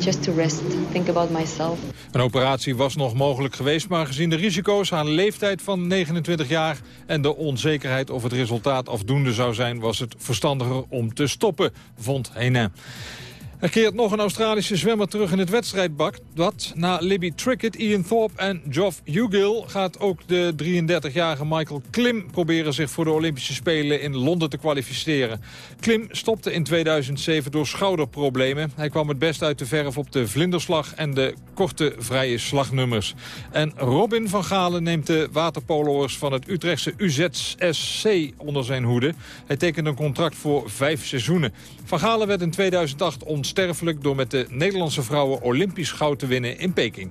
Just to rest, think about myself. Een operatie was nog mogelijk geweest, maar gezien de risico's, haar leeftijd van 29 jaar en de onzekerheid of het resultaat afdoende zou zijn, was het verstandiger om te stoppen, vond Henin. Er keert nog een Australische zwemmer terug in het wedstrijdbak. Dat na Libby Trickett, Ian Thorpe en Geoff Hugill... gaat ook de 33-jarige Michael Klim proberen zich voor de Olympische Spelen in Londen te kwalificeren. Klim stopte in 2007 door schouderproblemen. Hij kwam het best uit de verf op de vlinderslag en de korte vrije slagnummers. En Robin van Galen neemt de waterpolo'ers van het Utrechtse UZSC onder zijn hoede. Hij tekende een contract voor vijf seizoenen. Van Galen werd in 2008 onsterfelijk door met de Nederlandse vrouwen Olympisch goud te winnen in Peking.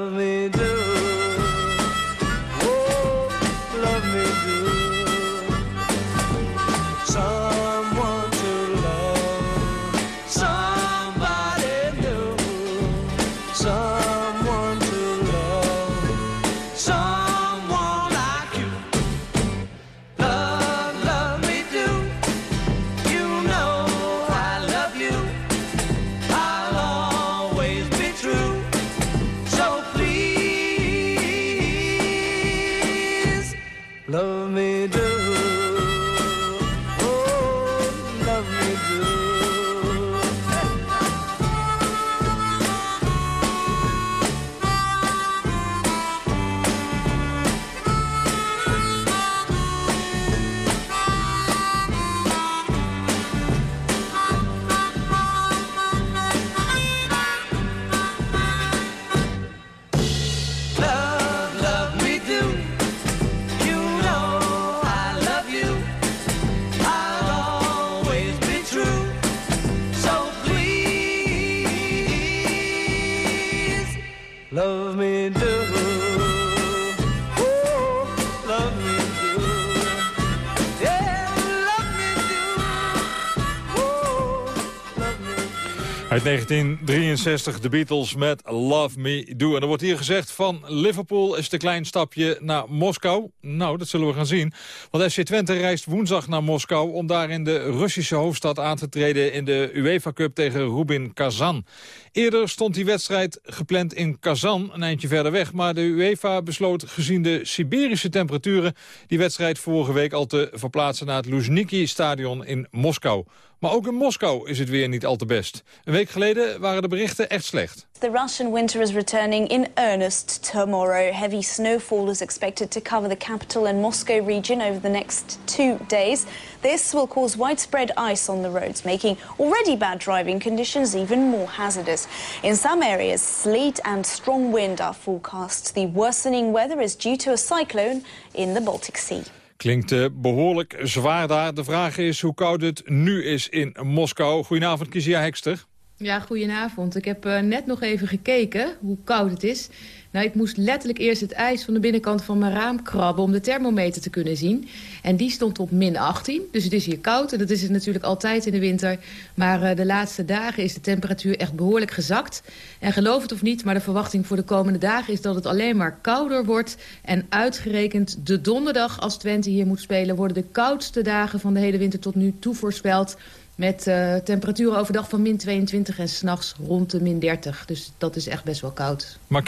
1963 de Beatles met Love Me Do. En er wordt hier gezegd van Liverpool is een klein stapje naar Moskou. Nou, dat zullen we gaan zien. Want FC Twente reist woensdag naar Moskou... om daar in de Russische hoofdstad aan te treden... in de UEFA Cup tegen Rubin Kazan. Eerder stond die wedstrijd gepland in Kazan, een eindje verder weg. Maar de UEFA besloot gezien de Siberische temperaturen... die wedstrijd vorige week al te verplaatsen naar het Luzhniki-stadion in Moskou. Maar ook in Moskou is het weer niet al te best. Een week geleden waren de berichten echt slecht. The Russian winter is returning in earnest tomorrow. Heavy snowfall is expected to cover the capital and Moscow region over the next two days. This will cause widespread ice on the roads, making already bad driving conditions even more hazardous. In some areas, sleet and strong wind are forecast. The worsening weather is due to a cyclone in the Baltic Sea. Klinkt eh, behoorlijk zwaar daar. De vraag is hoe koud het nu is in Moskou. Goedenavond, Kizia Hekster. Ja, goedenavond. Ik heb eh, net nog even gekeken hoe koud het is. Nou, ik moest letterlijk eerst het ijs van de binnenkant van mijn raam krabben... om de thermometer te kunnen zien. En die stond op min 18, dus het is hier koud. En dat is het natuurlijk altijd in de winter. Maar eh, de laatste dagen is de temperatuur echt behoorlijk gezakt. En geloof het of niet, maar de verwachting voor de komende dagen... is dat het alleen maar kouder wordt. En uitgerekend de donderdag, als Twente hier moet spelen... worden de koudste dagen van de hele winter tot nu toe voorspeld... Met eh, temperaturen overdag van min 22 en s'nachts rond de min 30. Dus dat is echt best wel koud. Maar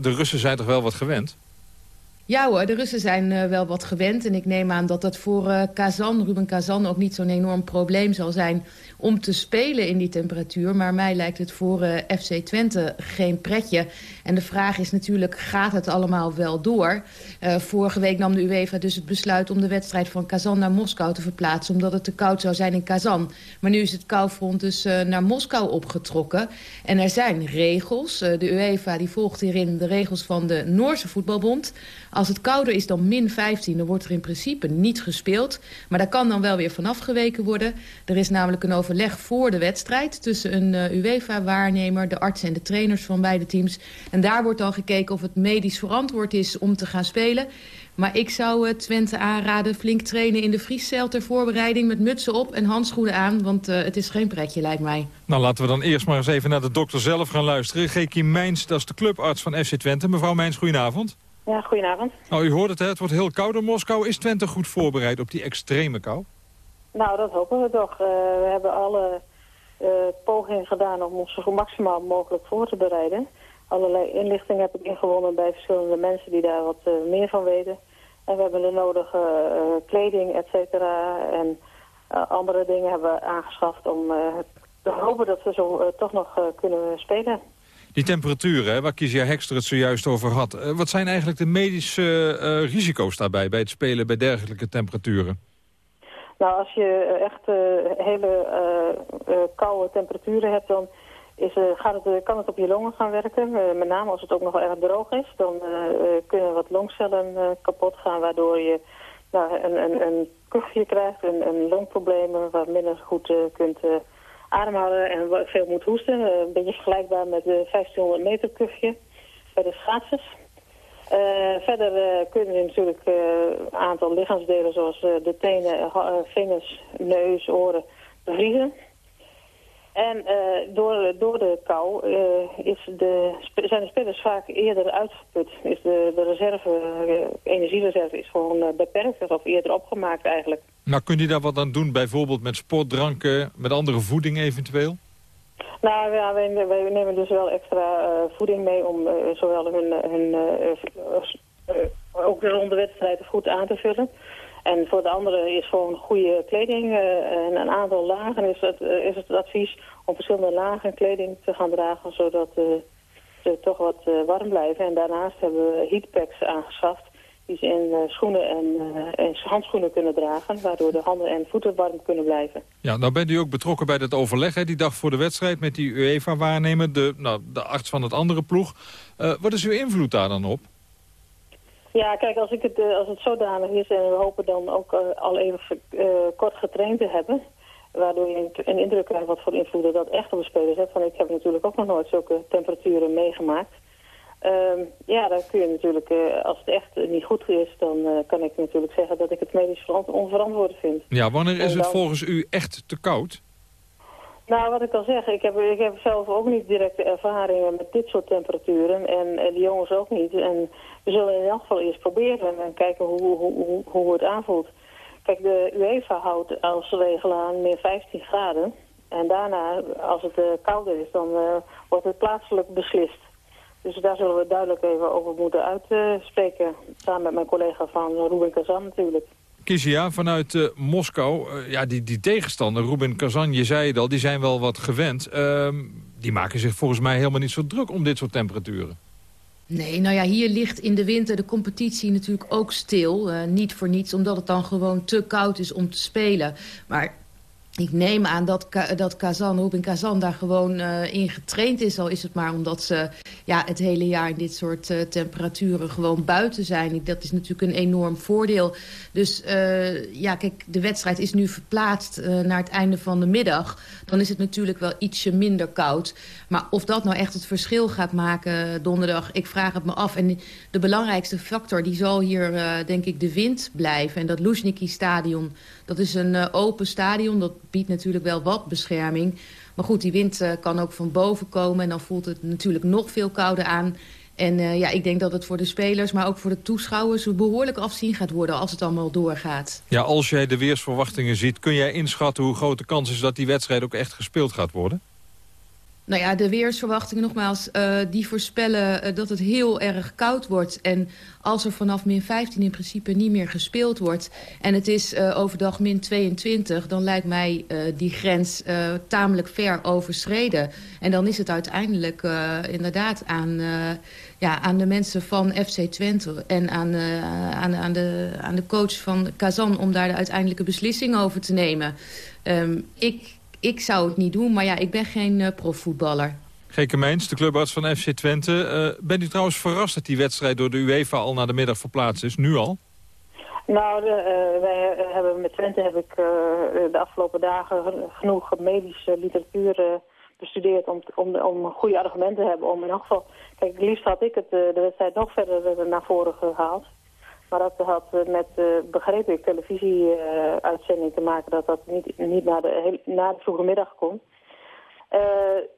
de Russen zijn toch wel wat gewend? Ja hoor, de Russen zijn eh, wel wat gewend. En ik neem aan dat dat voor eh, Kazan, Ruben Kazan ook niet zo'n enorm probleem zal zijn om te spelen in die temperatuur. Maar mij lijkt het voor eh, FC Twente geen pretje. En de vraag is natuurlijk, gaat het allemaal wel door? Vorige week nam de UEFA dus het besluit om de wedstrijd van Kazan naar Moskou te verplaatsen. Omdat het te koud zou zijn in Kazan. Maar nu is het koufront dus naar Moskou opgetrokken. En er zijn regels. De UEFA die volgt hierin de regels van de Noorse voetbalbond. Als het kouder is dan min 15, dan wordt er in principe niet gespeeld. Maar daar kan dan wel weer vanaf geweken worden. Er is namelijk een overleg voor de wedstrijd... tussen een uh, UEFA-waarnemer, de arts en de trainers van beide teams. En daar wordt dan gekeken of het medisch verantwoord is om te gaan spelen. Maar ik zou uh, Twente aanraden flink trainen in de vriescel ter voorbereiding... met mutsen op en handschoenen aan, want uh, het is geen pretje, lijkt mij. Nou, laten we dan eerst maar eens even naar de dokter zelf gaan luisteren. Geki Mijns, dat is de clubarts van FC Twente. Mevrouw Mijns, goedenavond. Ja, goedenavond. Nou, u hoort het, hè? het wordt heel koud in Moskou. Is Twente goed voorbereid op die extreme kou? Nou, dat hopen we toch. Uh, we hebben alle uh, pogingen gedaan om ons zo maximaal mogelijk voor te bereiden. Allerlei inlichting heb ik ingewonnen bij verschillende mensen die daar wat uh, meer van weten. En we hebben de nodige kleding, et cetera, en andere dingen hebben we aangeschaft om te hopen dat we zo toch nog kunnen spelen. Die temperaturen, waar Kizia Hekster het zojuist over had. Uh, wat zijn eigenlijk de medische uh, risico's daarbij, bij het spelen bij dergelijke temperaturen? Nou, als je echt uh, hele koude temperaturen hebt, dan is, gaat het, kan het op je longen gaan werken. met name als het ook nog erg droog is, dan kunnen wat longcellen kapot gaan, waardoor je nou, een, een, een krijgt, een, een longproblemen, wat minder goed kunt ademhalen en veel moet hoesten. een beetje vergelijkbaar met de 1500 meter kuchje bij de schaatsers. Uh, verder uh, kunnen er natuurlijk een aantal lichaamsdelen zoals de tenen, vingers, neus, oren bevriezen. En eh, door, door de kou eh, is de, zijn de spelers vaak eerder uitgeput. Is de, de reserve, eh, energiereserve is gewoon beperkt of eerder opgemaakt eigenlijk. Nou, kun je daar wat aan doen, bijvoorbeeld met sportdranken, met andere voeding eventueel? Nou ja, wij, wij nemen dus wel extra voeding mee om zowel hun, hun ook rond de wedstrijd goed aan te vullen. En voor de anderen is gewoon goede kleding eh, en een aantal lagen is het, eh, is het advies om verschillende lagen kleding te gaan dragen, zodat eh, ze toch wat warm blijven. En daarnaast hebben we heatpacks aangeschaft die ze in schoenen en, en handschoenen kunnen dragen, waardoor de handen en voeten warm kunnen blijven. Ja, nou bent u ook betrokken bij dat overleg, hè, die dag voor de wedstrijd... met die UEFA-waarnemer, de, nou, de arts van het andere ploeg. Wat is uw invloed daar dan op? Ja, kijk, als, ik het, eh, als het zodanig is en we hopen dan ook eh, al even eh, kort getraind te hebben... waardoor je een, indruk krijgt wat voor invloeden dat echt op de spelers heeft. Want ik heb natuurlijk ook nog nooit zulke temperaturen meegemaakt. Ehm, ja, dan kun je natuurlijk, als het echt niet goed is... dan kan ik natuurlijk zeggen dat ik het medisch verant- onverantwoord vind. Ja, wanneer is En het volgens u echt te koud? Nou, wat ik al zeg, ik heb, ik heb zelf ook niet directe ervaringen met dit soort temperaturen. En eh, de jongens ook niet. En we zullen in elk geval eerst proberen en kijken hoe, hoe, hoe, hoe het aanvoelt. Kijk, de UEFA houdt als regel aan meer 15 graden. En daarna, als het eh, kouder is, dan eh, wordt het plaatselijk beslist. Dus daar zullen we duidelijk even over moeten uitspreken. samen met mijn collega van Ruben Kazan natuurlijk. Kizia, vanuit eh, Moskou, ja, die, die tegenstander, Ruben Kazan, je zei het al, die zijn wel wat gewend. Ehm, die maken zich volgens mij helemaal niet zo druk om dit soort temperaturen. Nee, nou ja, hier ligt in de winter de competitie natuurlijk ook stil. Eh, niet voor niets, omdat het dan gewoon te koud is om te spelen. Maar ik neem aan dat, dat Kazan, Rubin Kazan daar gewoon eh, in getraind is. Al is het maar omdat ze ja, het hele jaar in dit soort eh, temperaturen gewoon buiten zijn. Dat is natuurlijk een enorm voordeel. Dus eh, ja, kijk, de wedstrijd is nu verplaatst naar het einde van de middag. Dan is het natuurlijk wel ietsje minder koud. Maar of dat nou echt het verschil gaat maken donderdag, ik vraag het me af. En de belangrijkste factor, die zal hier denk ik de wind blijven. En dat Luzhniki-stadion, dat is een open stadion. Dat biedt natuurlijk wel wat bescherming. Maar goed, die wind eh, kan ook van boven komen. En dan voelt het natuurlijk nog veel kouder aan. En eh, ja, ik denk dat het voor de spelers, maar ook voor de toeschouwers... behoorlijk afzien gaat worden als het allemaal doorgaat. Ja, als jij de weersverwachtingen ziet, kun jij inschatten hoe groot de kans is dat die wedstrijd ook echt gespeeld gaat worden? Nou ja, de weersverwachtingen nogmaals, eh, die voorspellen eh, dat het heel erg koud wordt. En als er vanaf min 15 in principe niet meer gespeeld wordt... en het is eh, overdag min 22, dan lijkt mij die grens tamelijk ver overschreden. En dan is het uiteindelijk inderdaad aan, ja, aan de mensen van FC Twente... en aan, aan, aan, de, aan de coach van Kazan om daar de uiteindelijke beslissing over te nemen. Ehm, ik ik zou het niet doen, maar ja, ik ben geen uh, profvoetballer. Geke Meens, de clubarts van FC Twente. Uh, bent u trouwens verrast dat die wedstrijd door de UEFA al naar de middag verplaatst is? Nu al? Nou, de, uh, wij hebben met Twente heb ik uh, de afgelopen dagen genoeg medische literatuur bestudeerd om, om, om goede argumenten te hebben. Om in elk geval, kijk, liefst had ik het, de wedstrijd nog verder naar voren gehaald. Maar dat had met, uh, begreep ik, televisie-uitzending uh, te maken dat dat niet, niet na, de, na de vroege middag komt. Uh,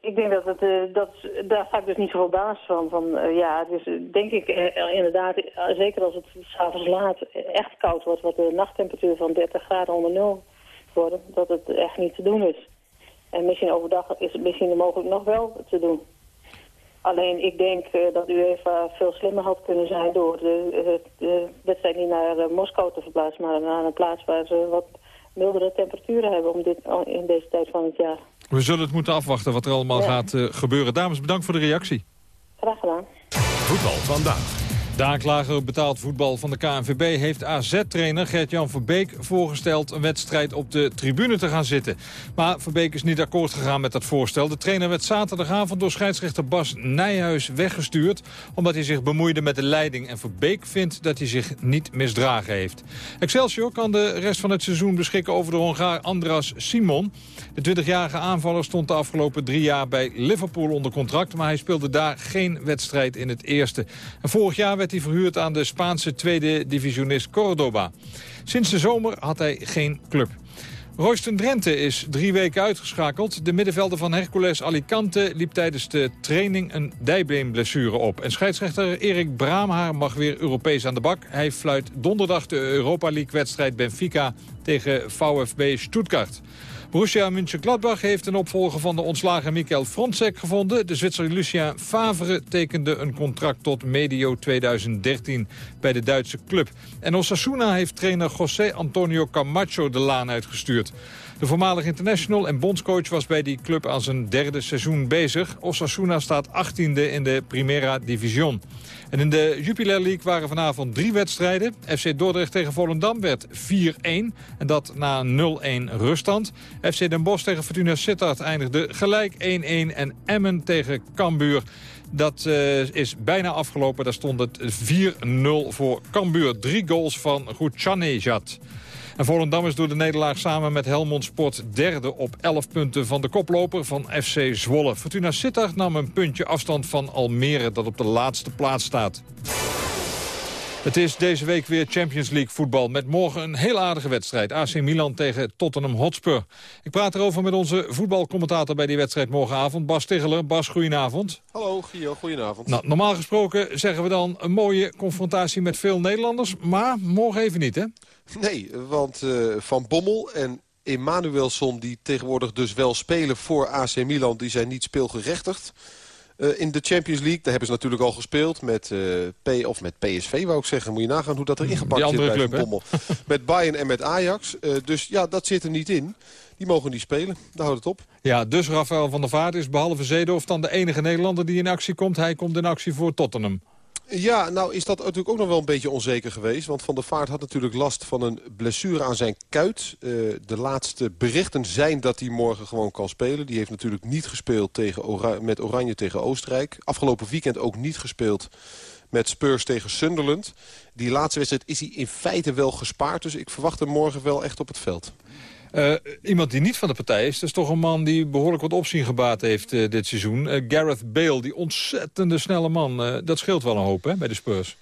ik denk dat het, dat, daar sta ik dus niet zoveel basis van. van ja, dus denk ik inderdaad, zeker als het s'avonds laat echt koud wordt, wat de nachttemperatuur van 30 graden onder nul worden, dat het echt niet te doen is. En misschien overdag is het misschien mogelijk nog wel te doen. Alleen ik denk uh, dat UEFA veel slimmer had kunnen zijn door de, uh, de wedstrijd niet naar uh, Moskou te verplaatsen, maar naar een plaats waar ze wat mildere temperaturen hebben om dit, in deze tijd van het jaar. We zullen het moeten afwachten wat er allemaal ja. gaat gebeuren. Dames, bedankt voor de reactie. Graag gedaan. Voetbal vandaag. De aanklager betaald voetbal van de KNVB heeft AZ-trainer Gert-Jan Verbeek voorgesteld een wedstrijd op de tribune te gaan zitten. Maar Verbeek is niet akkoord gegaan met dat voorstel. De trainer werd zaterdagavond door scheidsrechter Bas Nijhuis weggestuurd omdat hij zich bemoeide met de leiding. En Verbeek vindt dat hij zich niet misdragen heeft. Excelsior kan de rest van het seizoen beschikken over de Hongaar Andras Simon. De 20-jarige aanvaller stond de afgelopen drie jaar bij Liverpool onder contract, maar hij speelde daar geen wedstrijd in het eerste. En vorig jaar werd hij verhuurd aan de Spaanse tweede divisionist Cordoba. Sinds de zomer had hij geen club. Royston Drenthe is drie weken uitgeschakeld. De middenvelder van Hercules Alicante liep tijdens de training een dijbeenblessure op. En scheidsrechter Erik Braamhaar mag weer Europees aan de bak. Hij fluit donderdag de Europa League-wedstrijd Benfica tegen VfB Stuttgart. Borussia Mönchengladbach heeft een opvolger van de ontslagen Mikael Frontsek gevonden. De Zwitser Lucien Favre tekende een contract tot medio 2013 bij de Duitse club. En Osasuna heeft trainer José Antonio Camacho de laan uitgestuurd. De voormalig international en bondscoach was bij die club aan zijn derde seizoen bezig. Osasuna staat 18e in de Primera Division. En in de Jupiler League waren vanavond drie wedstrijden. FC Dordrecht tegen Volendam werd 4-1. En dat na 0-1 ruststand. FC Den Bosch tegen Fortuna Sittard eindigde gelijk 1-1. En Emmen tegen Cambuur. Dat uh, is bijna afgelopen. Daar stond het 4-0 voor Cambuur. Drie goals van Gouchanejad. En Volendam is door de nederlaag samen met Helmond Sport derde op 11 punten van de koploper van FC Zwolle. Fortuna Sittard nam een puntje afstand van Almere dat op de laatste plaats staat. Het is deze week weer Champions League voetbal met morgen een heel aardige wedstrijd. AC Milan tegen Tottenham Hotspur. Ik praat erover met onze voetbalcommentator bij die wedstrijd morgenavond. Bas Tegeler. Bas, goedenavond. Hallo, Gio, goedenavond. Nou, normaal gesproken zeggen we dan een mooie confrontatie met veel Nederlanders. Maar morgen even niet, hè? Nee, want uh, Van Bommel en Emanuelson... die tegenwoordig dus wel spelen voor AC Milan... die zijn niet speelgerechtigd. Uh, in de Champions League, daar hebben ze natuurlijk al gespeeld met, uh, P, of met PSV, wou ik zeggen. Moet je nagaan hoe dat er ingepakt zit bij club, Van Bommel. met Bayern en met Ajax. Uh, dus ja, dat zit er niet in. Die mogen niet spelen. Daar houdt het op. Ja, dus Rafael van der Vaart is behalve Zeedorf dan de enige Nederlander die in actie komt. Hij komt in actie voor Tottenham. Ja, nou is dat natuurlijk ook nog wel een beetje onzeker geweest. Want Van der Vaart had natuurlijk last van een blessure aan zijn kuit. Uh, de laatste berichten zijn dat hij morgen gewoon kan spelen. Die heeft natuurlijk niet gespeeld tegen met Oranje tegen Oostenrijk. Afgelopen weekend ook niet gespeeld met Spurs tegen Sunderland. Die laatste wedstrijd is hij in feite wel gespaard. Dus ik verwacht hem morgen wel echt op het veld. Uh, iemand die niet van de partij is, dat is toch een man die behoorlijk wat opzien gebaat heeft uh, dit seizoen. Uh, Gareth Bale, die ontzettende snelle man. dat scheelt wel een hoop hè, bij de Spurs.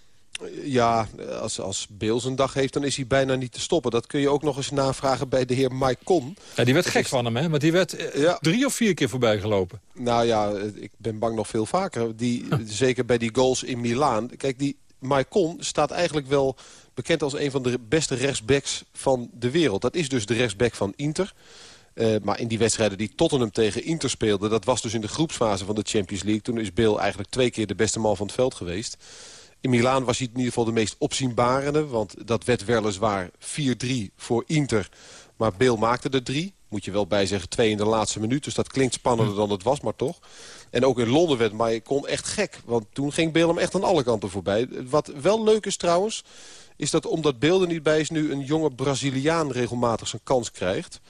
Ja, als, als Bale zijn dag heeft, dan is hij bijna niet te stoppen. Dat kun je ook nog eens navragen bij de heer Mike Con. Ja, die werd gek van hem, hè? Want die werd ja. drie of vier keer voorbij gelopen. Nou ja, ik ben bang nog veel vaker. Die, zeker bij die goals in Milaan. Kijk, die Maicon staat eigenlijk wel bekend als een van de beste rechtsbacks van de wereld. Dat is dus de rechtsback van Inter. Uh, maar in die wedstrijden die Tottenham tegen Inter speelde... dat was dus in de groepsfase van de Champions League. Toen is Bale eigenlijk twee keer de beste man van het veld geweest. In Milaan was hij in ieder geval de meest opzienbarende. Want dat werd weliswaar 4-3 voor Inter. Maar Bale maakte er drie. Moet je wel bij zeggen, twee in de laatste minuut. Dus dat klinkt spannender dan het was, maar toch. En ook in Londen werd maar kon echt gek. Want toen ging Bale hem echt aan alle kanten voorbij. Wat wel leuk is trouwens is dat omdat beelden niet bij is... nu een jonge Braziliaan regelmatig zijn kans krijgt.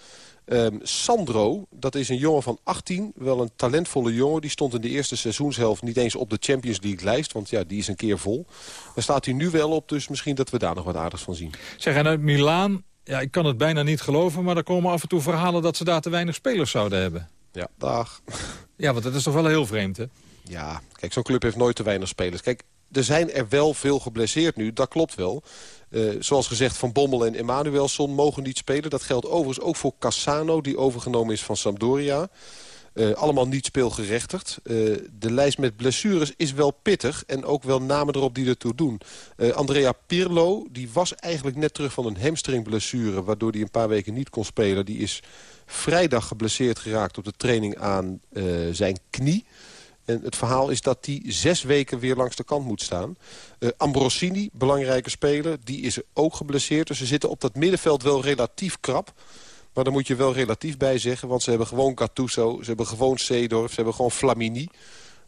Um, Sandro, dat is een jongen van 18, wel een talentvolle jongen. Die stond in de eerste seizoenshelft niet eens op de Champions League lijst. Want ja, die is een keer vol. Daar staat hij nu wel op, dus misschien dat we daar nog wat aardigs van zien. Zeg, en uit Milaan, ja, ik kan het bijna niet geloven... maar er komen af en toe verhalen dat ze daar te weinig spelers zouden hebben. Ja, dag. Ja, want dat is toch wel heel vreemd, hè? Ja, kijk, zo'n club heeft nooit te weinig spelers. Kijk, er zijn er wel veel geblesseerd nu, dat klopt wel. Uh, zoals gezegd, Van Bommel en Emanuelson mogen niet spelen. Dat geldt overigens ook voor Cassano, die overgenomen is van Sampdoria. Uh, allemaal niet speelgerechtigd. Uh, de lijst met blessures is wel pittig en ook wel namen erop die ertoe doen. Andrea Pirlo, die was eigenlijk net terug van een hamstringblessure... waardoor hij een paar weken niet kon spelen. Die is vrijdag geblesseerd geraakt op de training aan zijn knie... En het verhaal is dat die zes weken weer langs de kant moet staan. Uh, Ambrosini, belangrijke speler, die is ook geblesseerd. Dus ze zitten op dat middenveld wel relatief krap. Maar daar moet je wel relatief bij zeggen. Want ze hebben gewoon Gattuso, ze hebben gewoon Seedorf, ze hebben gewoon Flamini.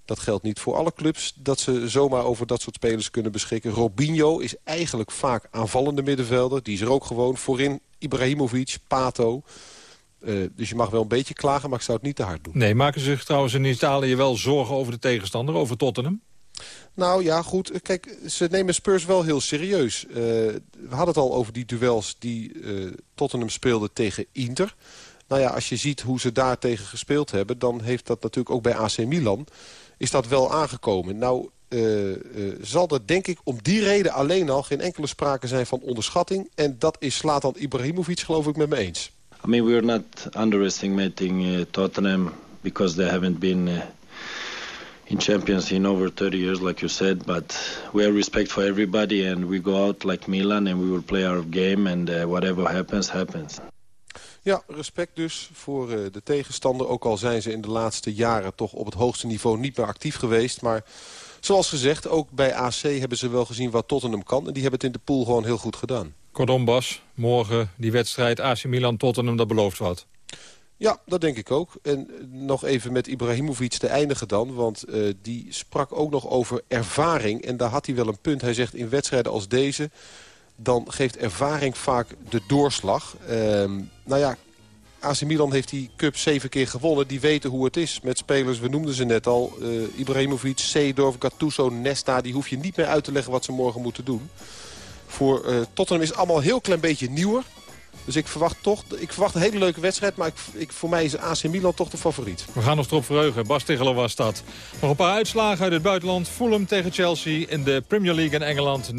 Dat geldt niet voor alle clubs dat ze zomaar over dat soort spelers kunnen beschikken. Robinho is eigenlijk vaak aanvallende middenvelder. Die is er ook gewoon voorin. Ibrahimovic, Pato... Uh, dus je mag wel een beetje klagen, maar ik zou het niet te hard doen. Nee, maken ze zich trouwens in Italië wel zorgen over de tegenstander, over Tottenham? Nou ja, goed. Kijk, ze nemen Spurs wel heel serieus. Uh, we hadden het al over die duels die uh, Tottenham speelde tegen Inter. Nou ja, als je ziet hoe ze daar tegen gespeeld hebben... dan heeft dat natuurlijk ook bij AC Milan... is dat wel aangekomen. Nou, zal er denk ik om die reden alleen al... geen enkele sprake zijn van onderschatting. En dat is Slatan Ibrahimovic geloof ik met me eens. I mean, we're not underestimating uh, Tottenham because they haven't been uh, in champions in over 30 years, like you said. But we have respect for everybody, and we go out like Milan, and we will play our game, and uh, whatever happens, happens. Ja, respect dus voor eh, de tegenstander. Ook al zijn ze in de laatste jaren toch op het hoogste niveau niet meer actief geweest. Maar zoals gezegd, ook bij AC hebben ze wel gezien wat Tottenham kan. En die hebben het in de pool gewoon heel goed gedaan. Kortom, Bas, morgen die wedstrijd AC Milan-Tottenham, dat belooft wat. Ja, dat denk ik ook. En nog even met Ibrahimovic te eindigen dan. Want eh, die sprak ook nog over ervaring. En daar had hij wel een punt. Hij zegt in wedstrijden als deze... dan geeft ervaring vaak de doorslag. Ehm, nou ja, AC Milan heeft die cup zeven keer gewonnen. Die weten hoe het is met spelers, we noemden ze net al. eh Ibrahimovic, Seedorf, Gattuso, Nesta. Die hoef je niet meer uit te leggen wat ze morgen moeten doen. Voor eh, Tottenham is allemaal heel klein beetje nieuwer. Dus ik verwacht toch, ik verwacht een hele leuke wedstrijd. Maar ik, ik, voor mij is AC Milan toch de favoriet. We gaan ons erop verheugen. Bas was dat. Nog een paar uitslagen uit het buitenland. Fulham tegen Chelsea. In de Premier League in Engeland 0-0.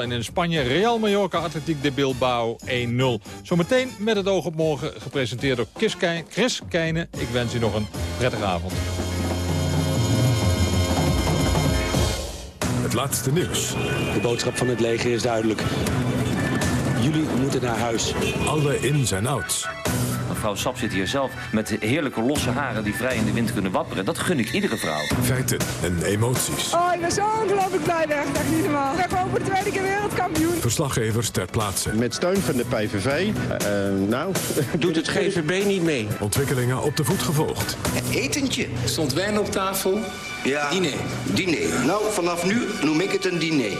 En in Spanje Real Mallorca Atletiek de Bilbao 1-0. Zometeen met het oog op morgen gepresenteerd door Chris Keijnen. Ik wens u nog een prettige avond. Het laatste nieuws. De boodschap van het leger is duidelijk. Jullie moeten naar huis. Alle ins en outs. Mevrouw Sap zit hier zelf met heerlijke losse haren die vrij in de wind kunnen wapperen. Dat gun ik iedere vrouw. Feiten en emoties. Oh, ik ben zo ongelooflijk blij weg. Dat is niet normaal. Ik ben gewoon voor de tweede keer wereldkampioen. Verslaggevers ter plaatse. Met steun van de PVV. eh, nou... Doet het GVB niet mee? Ontwikkelingen op de voet gevolgd. Etentje. Stond wijn op tafel? Ja. Diner. Diner. Nou, vanaf nu noem ik het een diner.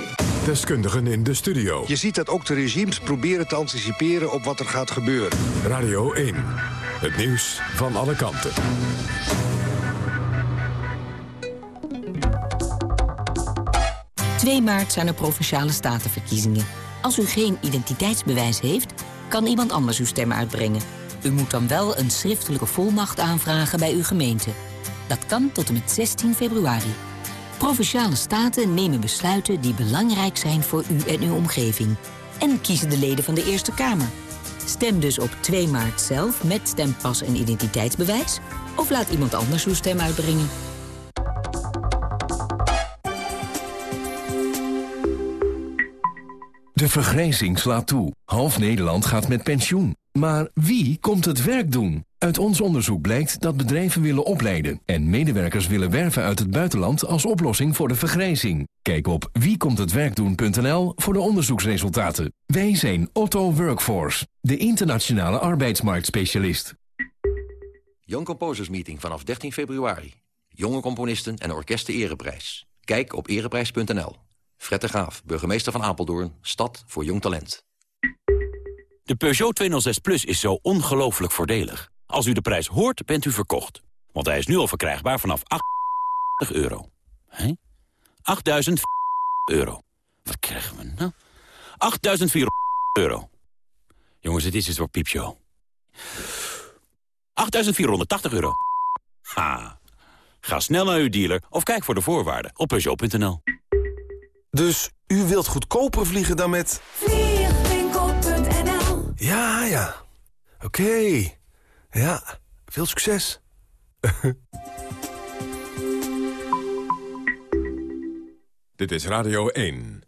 Deskundigen in de studio. Je ziet dat ook de regimes proberen te anticiperen op wat er gaat gebeuren. Radio 1. Het nieuws van alle kanten. ...2 maart zijn er Provinciale Statenverkiezingen. Als u geen identiteitsbewijs heeft, kan iemand anders uw stem uitbrengen. U moet dan wel een schriftelijke volmacht aanvragen bij uw gemeente. Dat kan tot en met 16 februari. Provinciale staten nemen besluiten die belangrijk zijn voor u en uw omgeving. En kiezen de leden van de Eerste Kamer. Stem dus op 2 maart zelf met stempas en identiteitsbewijs... of laat iemand anders uw stem uitbrengen. De vergrijzing slaat toe. Half Nederland gaat met pensioen. Maar wie komt het werk doen? Uit ons onderzoek blijkt dat bedrijven willen opleiden... en medewerkers willen werven uit het buitenland als oplossing voor de vergrijzing. Kijk op wiekomthetwerkdoen.nl voor de onderzoeksresultaten. Wij zijn Otto Workforce, de internationale arbeidsmarktspecialist. Young Composers Meeting vanaf 13 februari. Jonge componisten en orkesten ereprijs. Kijk op ereprijs.nl. Fred de Graaf, burgemeester van Apeldoorn, stad voor jong talent. De Peugeot 206 Plus is zo ongelooflijk voordelig. Als u de prijs hoort, bent u verkocht. Want hij is nu al verkrijgbaar vanaf 8 euro. Hé? 8.000 euro. Wat krijgen we nou? 8.400 euro. Jongens, het is een soort piepshow. 8.480 euro. Ha. Ga snel naar uw dealer of kijk voor de voorwaarden op Peugeot.nl. Dus u wilt goedkoper vliegen dan met... Vliegwinkel.nl Ja, ja. Oké. Ja, veel succes. Dit is Radio 1.